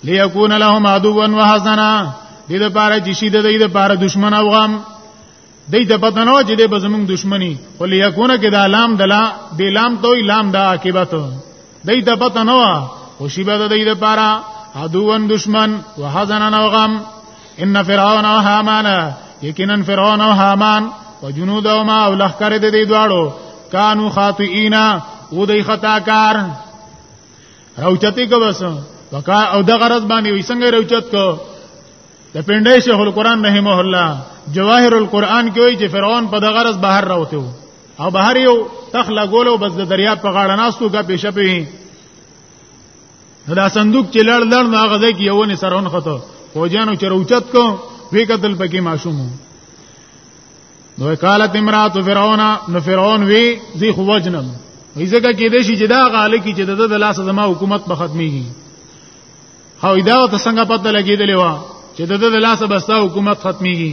ليكون لهم عدوا وحسنا دې د پاره چې شي د دې د پاره دشمن او غم دې ته پته نه و چې دې به زمونږ دشمني ولې یکونه کې دا لام دلا دې لام توي لام دا عاقبت دې ته پته نه و او شي به دې د پاره عدوان دشمن وحزنن او غم ان فرعون او هامان یقینا فرعون او هامان وجنودهما او لخر د دې دواړو کانو خاطئینا او دې خطا کار روچتی کو بس وکا او د غرض باندې وي څنګه روچت کو د پندې شیخ القران رحمه الله جواهر القران کې وایي چې فرعون په د غرض بهر راوته او بهر یو تخلا ګولو بس د دریا په غاړه ناستو غا پېښه پې دا صندوق چې لړ لړ نه هغه ځای کې یو نه سرون خته فوجانو چې روچت کو وی قتل پکې معصوم نو قالت امرات فرعون نو فرعون وی زی خو وجنم ایزګه کې دې شي چې دا غاله کې چې د لاس زما حکومت په ختميږي او دا ته څنګه پته لګېدلې و چې د د لاس بستا حکومت ختميږي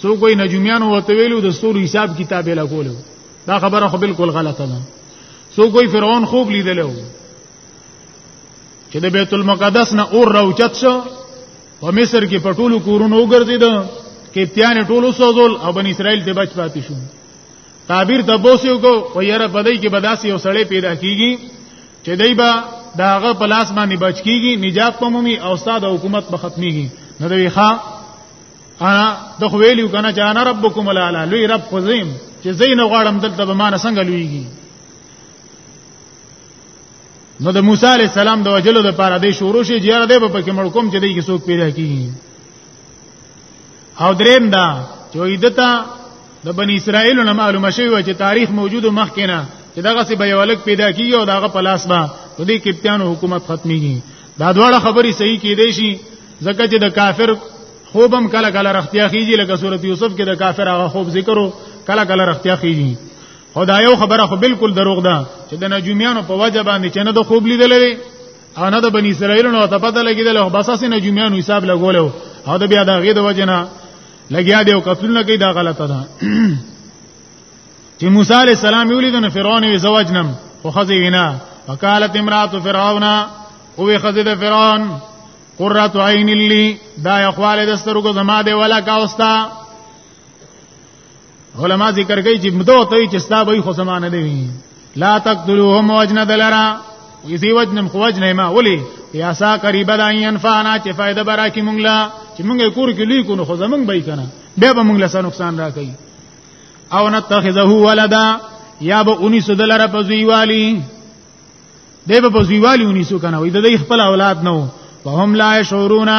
سو کوئی نجوميان وته ویلو د ستور حساب کتاب لا کولو دا خبره خو بالکل غلطه ده سو کوئی فرعون خوب لیدلو چې د بیت المقدس نه اور راوچت شو په مصر کې په ټولو کورونو وګرځید کپتیان ټولو سوزول او بن اسرائیل ته بچ پاتې شو تعبیر تبوسیو کو او یره پدای کې بداسي او سړی پیدا کیږي چې دای با داغه پلاس باندې بچ کیږي نجات پمومي او استاد حکومت به ختميږي نو دوی ښا انا د خو ویلو کنه چې انا ربکم الاعلى لوی رب خزیم چې زین غواړم دلته به مان څنګه لویږي نو د موسی علی السلام د وجلو د پاره د شروع شي جیار دی په کې مړکوم چې دی کې څوک پیدا کیږي او دریم دا چې ایدتا د بنی اسرائیل نه معلومه شوی و چې تاریخ موجود مخکنه چې دغه سی به ولک پیدا کیږي او دغه پلاس با د دې کپتانو حکومت ختميږي دا دواړه خبرې صحیح کې دي شي ځکه چې د کافر خوبم کله کله رختیا خيږي لکه سورۃ یوسف کې د کافر هغه خوب ذکرو کله کله رختیا خيږي خدای یو خبره خو بالکل دروغ ده چې د نجوميانو په وجه باندې چې نه د خوب لیدل وي او نه د بنی اسرائیل نو ته پته لګیدل او بس اسې نجوميانو حساب لګولو او د بیا د غې د وجه نه لګیا دی او قتلونه کوي دا غلطه ده چې موسی علی السلام یولید نو فرعون وی زوجنم خو خزی وینا وقالت امراه فرعون او خزی د فرعون قرۃ عین لی دا یخواله د سترګو زما دی ولا کا اوستا علما ذکر کوي چې مدو ته چې ستا به خو سمانه دی لا تقتلوهم وجنا دلرا یسی وجنم خو وجنه ما ولی یا سا قریب د عین فانا چې فائدہ برا کی مونږ لا چې مونږ کور کې لوی کو نو خو زمونږ به کنه بیا به مونږ له نقصان را کوي او نتخذه ولدا یا به اونې سدلره په زیوالی دی به په زیوالی اونې سو کنه وې د خپل اولاد نو وهم لا شعورونا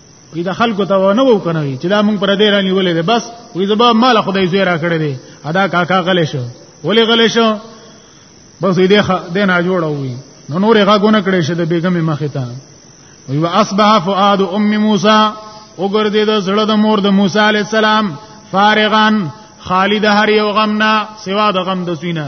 وی د خلکو ته ونه وو کنه چې دا مونږ پر دې رانی ولې ده بس وی زبا مال خدای زوی را کړې دي ادا کاکا غلې شو ولې غلې شو بس دې ښه دې نه جوړ وی نو نور هغه غونه کړې شه د بیگم مخه ته وی واصبح فؤاد ام موسی وګرځید د زړه د مور د موسی علی السلام فارغان خالد هر یو غمنا سوا د غم د سینه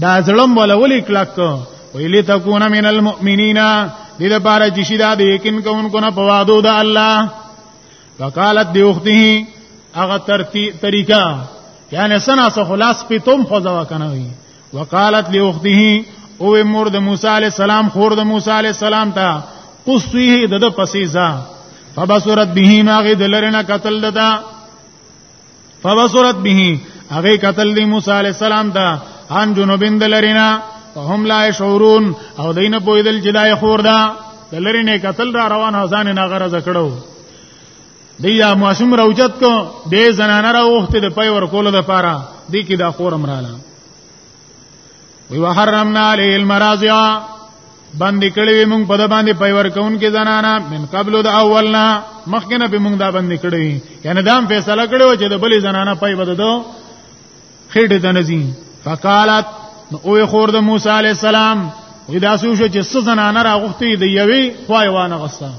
دا ظلم ولا ولي کلک ویلی تکون من المؤمنین دې لپاره چې شي دا د یقین کوونکو نه پوادو د الله وقالت دی اخته هغه ترتی طریقہ یعنی سنا سو خلاص په تم خوځوا کنه وی وقالت لی اخته او مور د موسی علی السلام خور د موسی علی السلام ته قصوی د د پسیزا فبصرت به ما غد لرنا قتل دتا فبصرت به هغه قتل دی موسی علی السلام ته ان جنوبین دلرینا هم لا شعورون او دین په دل چې دای خور دا دلرینه قتل را روان ځان نه غرض کړو دی یا معصوم روجت کو دې زنانه را وخت د پي ور کول د پاره دی کې دا خورم رااله وی وحرمنا علی المراضع باندې کړی وی مونږ په د باندې پیور کون کې زنانا من قبل د اولنا مخکنه به مونږ دا باندې کړی یعنی دا فیصله کړو چې د بلې زنانا پي بده دو خېټه دنزي فقالت نو او خور د موسی علی السلام وی دا سوچ چې سزنانه راغوختي د یوي خوای وانه غسه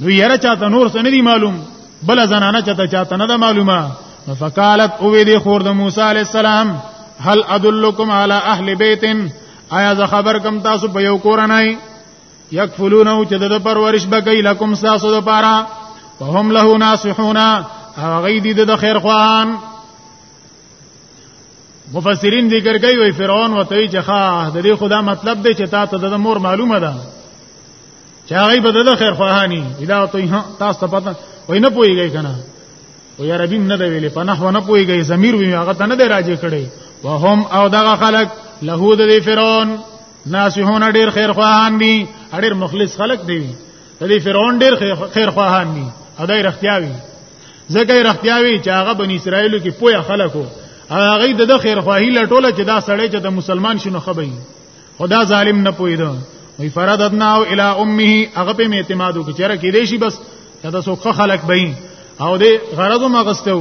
نو یره چاته نور څه نه دی معلوم بل زنانه چاته چاته نه ده معلومه فقالت او دې خور د موسی علی السلام هل ادلکم علی اهل بیت آیا زه خبر کم تاسو په یو کور نه یکفلونه چې د پرورش بګی لکم تاسو د پاره وهم له ناصحون هغه دې د خیر خوان مفسرین ذکر کوي وی فرعون وته چې ښا د دې خدا مطلب دی چې تا ته د مور معلومه ده چې هغه به د خیر فهانی اله ته ها تاسو پته وای نه پويږي کنه او یا ربین نه دی ویلې په نحو نه پويږي ضمیر وی هغه ته نه دی راځي کړي وهم او دغه خلق له د فرعون ناسهونه ډیر خیر خواهان دي ډیر مخلص خلق دي د دې فرعون ډیر خیر خواهان دي ادای رختیاوي ځکه رختیاوي چې هغه بن اسرائیل کې پوهه خلکو هغه د خیر خواهی لټوله چې دا سړی چې د مسلمان شنو خبري خدا ظالم نه پویدو وی فرددنا الى امه هغه په اعتماد وکړي چېرې کې دی شي بس دا سو خلق بین او دې غرض مغستو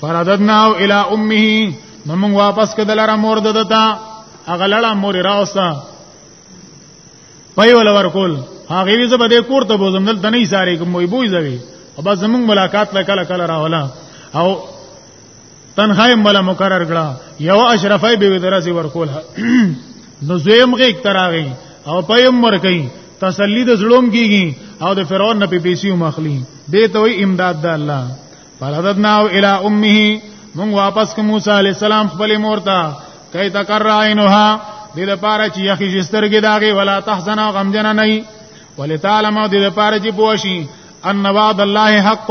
فرددنا الى امه نو موږ واپس کده لره مور ددتا هغه لړه مور راوستا پي ول ورکول هغه وی زبر دې کور ته بوزم دل تنه ساري کوم وي بوې زوي او بس زموږ ملاقات لکه کله راولا او تنخواه مل مقرر کړه یو اشرفای به درسي ورکول نو زویم غیک تراغي او پیم مر کوي تسلی د زړوم کیږي او د فرعون نه پیسې مخلي دې ته وي امداد د الله فرددنا الى امه مونږ واپس کوم موسی عليه السلام خپل مور ته کای تکر عینها دې لپاره چې یخی جسترګې داغه ولا تحزن او غمجن نه وي ولتعلم دې لپاره چې پوښي ان وعد الله حق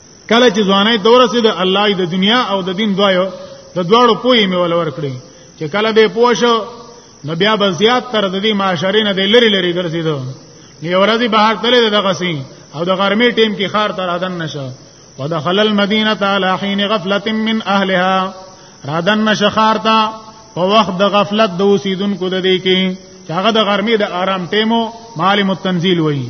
کله چې ځواني دوره سي د الله د دنیا او د دین دوایو د دواړو پوی می ول ورکړي چې کله به پوښو نو بیا به زیات تر د دې معاشرې نه د لری لری ګرځیدو یو ورځ بهر تللی دغه سین او د غرمې ټیم کې خار تر اذن نشه ودخل المدینه علی حين غفله من اهلها رادن نشه خار تا په وخت د غفلت د اوسیدونکو د دې کې هغه د غرمې د آرام ټیمو معالم التنزیل وایي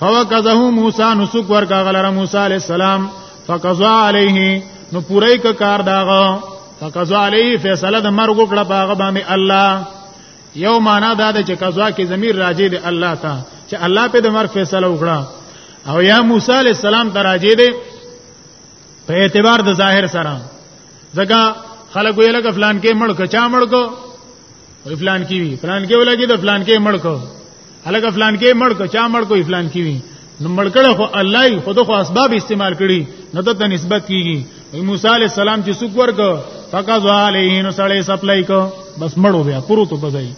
فوقذه موسی نو سوک ورکا غلره موسی علی السلام فقضا علیه نو پوره ک کار داغه فقضا علیه فیصله د مرګ کړه پاغه باندې الله یو معنا دا ده چې قضا کې ضمیر راځي دی الله ته چې الله په د مرګ فیصله وکړه او یا موسی علی السلام ته راځي دی په اعتبار د ظاهر سره ځکه خلک ویل لکه فلان کې مړ کچا مړ کو فلان کې وی فلان کې ولګي د فلان کې مړ کو هلکه فلان کې مړ کو چا مړ کو فلان کې وي نو مړ کړه خو الله یې خود خو اسباب استعمال کړي نو ته نسبت کیږي موسی علی السلام چې څوک ورک فقط علیه نو سړی سپلای کو بس مړو بیا پروت په ځای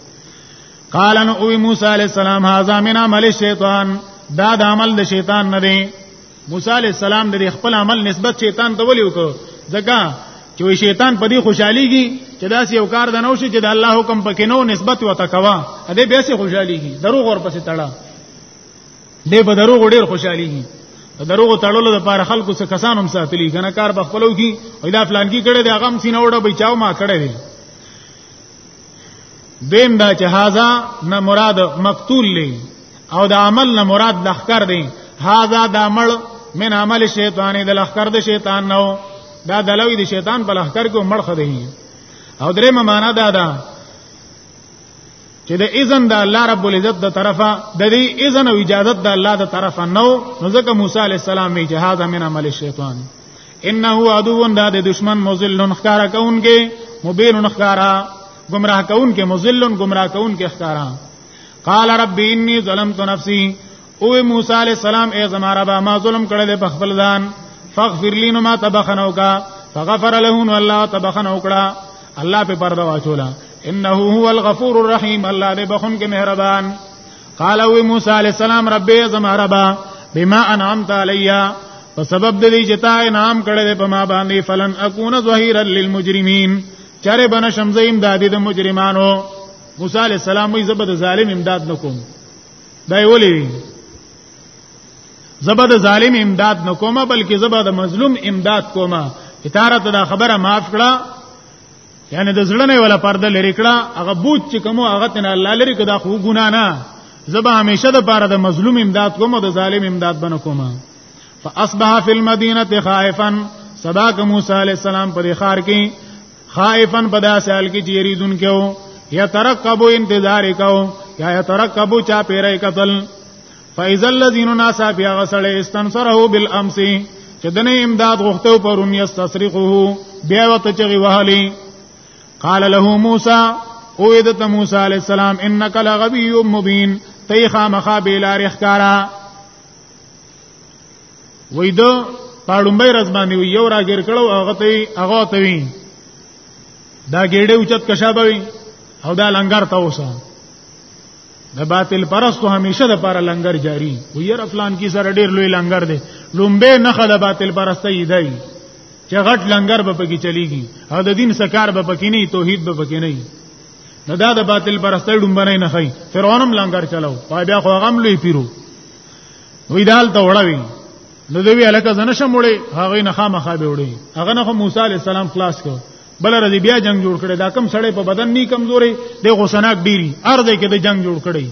قال ان او موسی علی السلام هاذا من عمل الشیطان دا د عمل د شیطان نه دی موسی علی السلام د خپل عمل نسبت شیطان ته ولي وکړ ځکه چې شیطان په دې خوشحاليږي چې داس یو کار د نوشي چې د الله حکم پکې نو نسبت وته کوا ا دې به سي خوشحاليږي دروغ ور پسې تړه دې په دروغ ډېر خوشحاليږي دروغ تړلو د پاره خلکو څخه کسان هم ساتلی کنه کار بخپلو کی او دا پلان کی کړي دا غم سینه وړه بچاو ما کړي دیم دا چې هاذا نه مراد مقتول لې او د عمل نه مراد لخر دی هاذا د عمل من عمل شیطان د لخر د شیطان نو دا دلوی د شیطان په لخر کې مړ خدای او درې معنا دا ده چې د اذن د الله رب العزت د طرفه د دې اذن او اجازه د الله د طرفه نو نو ځکه موسی علی السلام یې جهاد من عمل شیطان انه عدو دا د دشمن مذلن خکارا کون کې مبین خکارا گمراه کون کې مذلن گمراه کون کې خکارا قال رب انی ظلمت نفسی او موسی علی السلام ای زما رب ما ظلم کړل په خپل ځان فاغفر لي ما تبخنو کا فغفر له نو الله تبخنو کړه الله په پرده واچولا انه هو الغفور الرحیم الله دې بخون کې مهربان قال وی موسی علی السلام رب زم ربا بما انعمت علیا په سبب د دې چې تا انعام کړل په ما باندې فلن اكون ظهيرا للمجرمين چاره بن شمزه امداد د مجرمانو موسی علی السلام وی زبد ظالم امداد نکوم دای ولی زبد ظالم امداد نکوم بلکې زبد مظلوم امداد کومه اتاره ته دا خبره معاف کړه یعنی د زړه نه ولا پرده لری کړه هغه بوت چې کوم هغه تن الله لری کدا خو ګنا نه زبا همیشه د پاره د مظلوم امداد کوم او د ظالم امداد بنه کوم فاصبح فی المدینه خائفا سبا ک موسی علی السلام پر خار کې خائفا پدا سال کې چیریدون کېو یا ترقبو انتظار کو یا یا ترقبو چا پیرې قتل فاذا الذين الناس بیا غسل استنصره بالامس چې دنه امداد غوښته پرون یستصرخه بیا وته چغي وهلی قال له موسی او ایدت موسی علی السلام انک لغبی مبین تیخا مخا بیلار اخکارا وې دو پاړمبې رز باندې یو راګر کړو هغه ته هغه ته وی دا ګېډه اوچت کشابوي او دا لنګر ته اوسه د باطل پرستو همیشه د پاره لنګر جاری و یې افلان کی سره ډیر لوی لنګر دی لومبه نه خله باطل پرسته ایدای چې غټ لنګر به پکې چلیږي او د دین سکار به پکې نه توحید به پکې نه نه دا د باطل پرسته ډومبنه نه خای فرعونم لنګر چلاو پای بیا خو غم لوی پیرو وې دال ته وړوي نو دوی الکه زنه شموړي هغه نه خامخا به وړي هغه نه موسی علی السلام خلاص کړ بل رضی بیا جنگ جوړ کړي دا کم سړی په بدن نه کمزوري د غوسناک ډیری ارده کې د جنگ جوړ کړي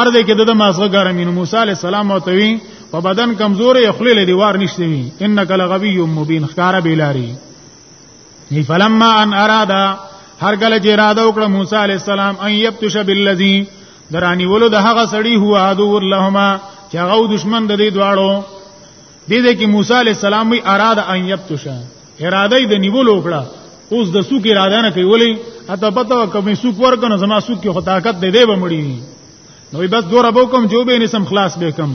ارده کې د مازغه ګرمینو موسی علی السلام او توی په بدن کمزوري خپل له دیوار نشته وي انک لغوی مبین خکار بیلاری نی فلما ان ارادا هر کله چې اراده وکړه موسی علی السلام ان یبتش بالذی درانی ولو د هغه سړی هو عدو لهما چې هغه دشمن د دې دواړو دې دې کې موسی علی السلام وی اراده ان یبتشا اراده د نیول وکړه اوس د سوق اراده نه کوي ولی اته پته کوم سوق ورکنه زما سوق کې طاقت دې دې بمړي نو بس دور ابو کوم جو به نسم خلاص به کوم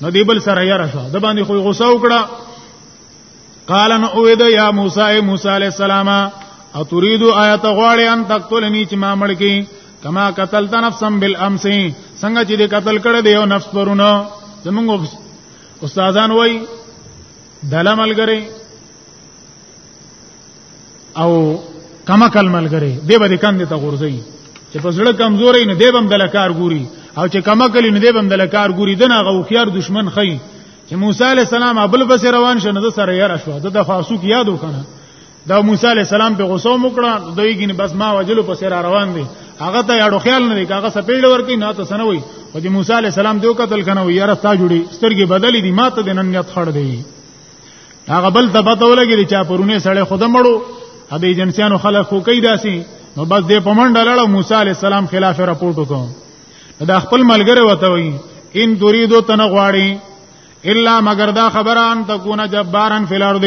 نو دی بل سره یاره شو د باندې خو غوسه وکړه قال نو اوید یا موسی موسی علی السلام اتريد آیت غواړي ان تقتلنی چې ما مړ کی کما قتلت نفسا بالامس څنګه چې قتل کړه دی یو نفس پرونه زمونږ استادان وای دلا ملګری او کما کل ملګری دی به کاندې ته غورځي چې په زړه کمزورې نه دی بم دلا کار ګوري او چې کما کلی نه دی بم دلا کار ګوري دنه غوخيار دشمن خي چې موسی عليه السلام ابل بس روان شنه سره یې را شو د فاسوق یادو کنه دا موسی علی السلام په غوسه وکړه دوی ګینه بس ما وجلو په سر روان دي هغه ته یاړو خیال نه دی هغه سپېړ ورکی نه ته سنوي او د موسی علی السلام دیو قتل کنه وي یاره تا جوړي سترګې بدلې دي ما ته د نن نیت خړ دی هغه بل ته پته ولګی چې پرونه سړی خودم مړو ا دې جنسیانو خلک خو کوي داسي نو بس دې پمنډه لړ موسی علی السلام خلاف راپورټ وکړ دا خپل ملګری وته وي ان تريدو تنغواړي الا مگر دا خبره ان تكون جبارا في الارض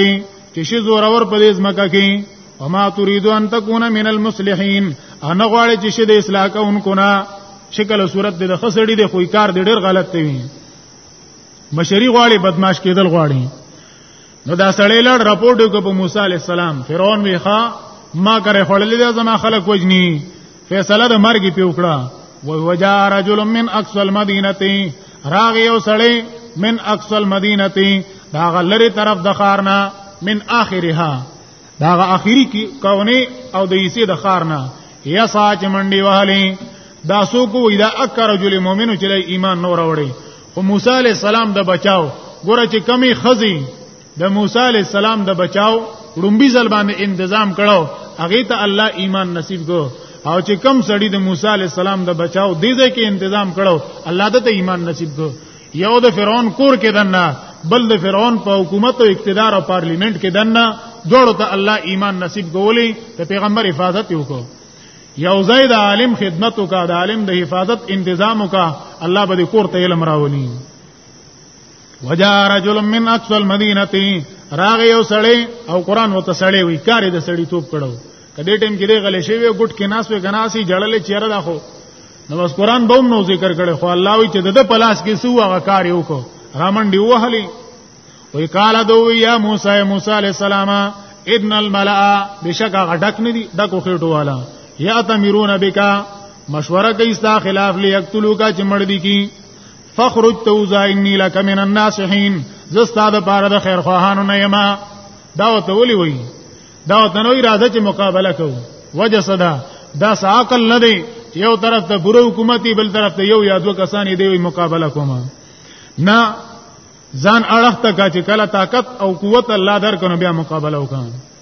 چې شي زور اور په دې ځمکه کې وما تريد ان تكون من المصلحين انا غواړي چې شي د اصلاح کوونکو نه شکل او صورت د خسړې د خوې کار د ډېر غلط دی مشری غواړي بدمعاش کېدل غواړي نو دا سړی لړ رپورټ وکړ په موسی عليه السلام فرعون ویخه ما کرے خړلې دا زما خلک وجنی فیصله د مرګ په وکړه و وجا رجل من اقصى المدینه راغ یو سړی من اقصى المدینه دا غلری طرف د خارنا من اخرها دا غ اخیری کی کونه او د یسی د خارنا یا ساج منډي وهلی دا سو کو دا اکر رجل مؤمنو چې ایمان نور وړي خو موسی علی السلام د بچاو ګوره چې کمی خزي د موسی علی السلام د بچاو رومبي ځل باندې انتظام کړو هغه ته الله ایمان نصیب کو او چې کم سړی د موسی علی السلام د بچاو دې ځای کې انتظام کړو الله ته ایمان نصیب کو یو د فرعون کور کې دنه بل د فرعون په حکومت او اقتدار او پارلیمنت کې دنه دوړو ته الله ایمان نصیب کولی ته پیغمبر حفاظت وکړو یو ځای د عالم خدمت وکړه د عالم د حفاظت انتظام وکړه الله به دې کور ته علم راولي وجا رجل من اقصى المدينه راغ یو سړی او قران وته سړی وی کار دې سړی توپ کړو کدی ټیم کې دې غلې شوی ګټ کې ناس وی غناسي جړلې چیرې دا خو نو بس قران به نو ذکر کړي خو الله وی چې د پلاس کې سو هغه کار یو کو رامن دی وهلی وی قال دو یا موسی موسی علی السلام ابن الملأ بشک هغه ډک نه دی ډکو خېټو والا یا تمرون بکا مشوره کوي ستا خلاف لې یقتلوا کا چې مړ دي کی فخرج توزا انی لک من الناصحین زستا د پاره د خیر خواهانو نه یما دا ته ولي وای دا ته نو اراده چې مقابله کو وجه صدا دا عقل نه دی یو طرف ته ګورو حکومتي بل طرف ته یو یا دوه کسان دی وی مقابله کوما نه ځان اړخته کا چې کله طاقت او قوت الله درکنو بیا مقابله وکړه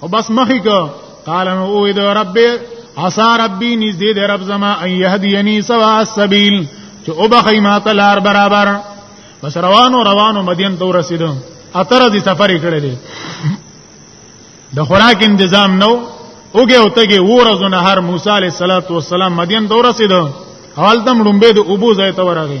خو بس مخی کو قال نو او د رب عسى ربي نږدې د رب زما ان يهديني سوا السبيل چې او بخی ما ته لار برابر بس روانو روانو مدین ته رسیدو اتر دي سفر کړی دی د خوراک تنظیم نو اوګه اوتګه ورځو نه هر موسی عليه السلام مدین ته رسیدو حال دم لومبه د ابو زیت ورغی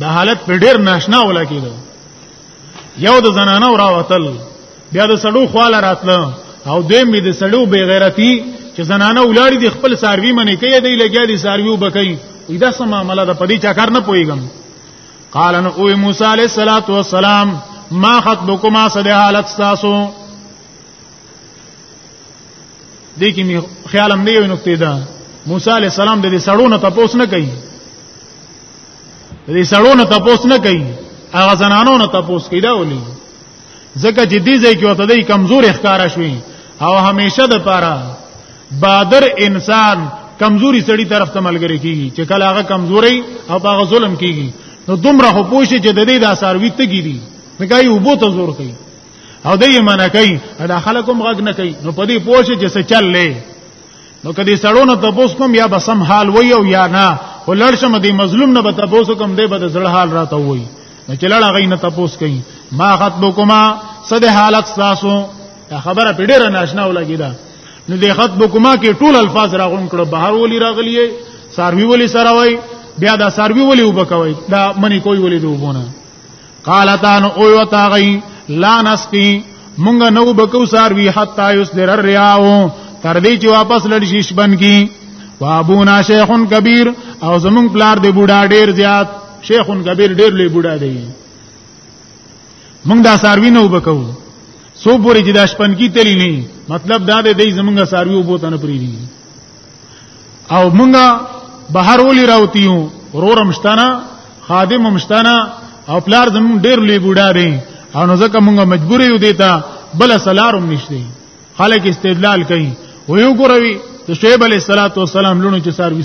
دا حالت په ډیر ناشنا ولا کېده یو د زنانو راوتل بیا د سړو خواله راتله او دیم به د سړو بی غیرتی چې زنانه ولاړې دي خپل ساروی منې کوي دی لګیا دي ساروی وبکې وې دا سم معاملې ده په دې چا کار نه پويګم قال ان او موسی عليه الصلاه والسلام ما خطبكما صد حالت تاسو دې کې می خیالم نه یو نقطه ده موسی عليه السلام د دې سړو نه تاسو نه کوي دې سړو نه تاسو نه کوي هغه زنانو نه تاسو کوي دا ولي ځکه چې دې ځای کې وته دې کمزور ښکارا شوي او همیشه د پاره بادر انسان کمزوري سړی طرف ته ملګری کیږي چې کله هغه کمزوري او هغه ظلم کیږي نو دومره خو پوښي چې د دې د اثر ویته کیږي نه کوي وبو ته زور کوي او دې منه کوي دا خلکم غږ نه کوي نو په دې پوښي چې څه چل لې نو کدی سړونه تاسو کوم یا بسم حال وای او یا نه ولړ شم دی مظلوم نه به تاسو کوم دی به د زړه حال راته وای نو چې لړ غي نه تاسو کوي ما خطبکما صد حالت تاسو خبره پیډره ناشنا ولګی دا نو د خطبکما کې ټول الفاظ راغون کړو بهر ولي راغلی ساروی ولي سره وای بیا دا ساروی ولي وبکوي دا منی کوئی ولي دوبونه قالتا نو او وتا غي لا نسقي مونږ نو بکو سار وی حتا یسدر الرياو تر دې چې واپس لړ شیش بن کی وابونا شیخ کبیر او زمون پلار دې بوډا ډیر زیات شیخ کبیر ډیر لوی بوډا دی مونږ دا ساروی نو بکو سو پوری چې دا شپن کی تلی نه مطلب دا دې زمونږه ساروی وبو تنه پری دي او مونږه بهر ولي راوتیو رورم شتانا خادم مشتانا او پلار زمون ډیر لوی بوډا دی او نو ځکه مونږه مجبور یو دیتا بل سلارم نشته خلک استدلال کوي و یو ګروي د شعیب علیه السلام لونو چې ساروي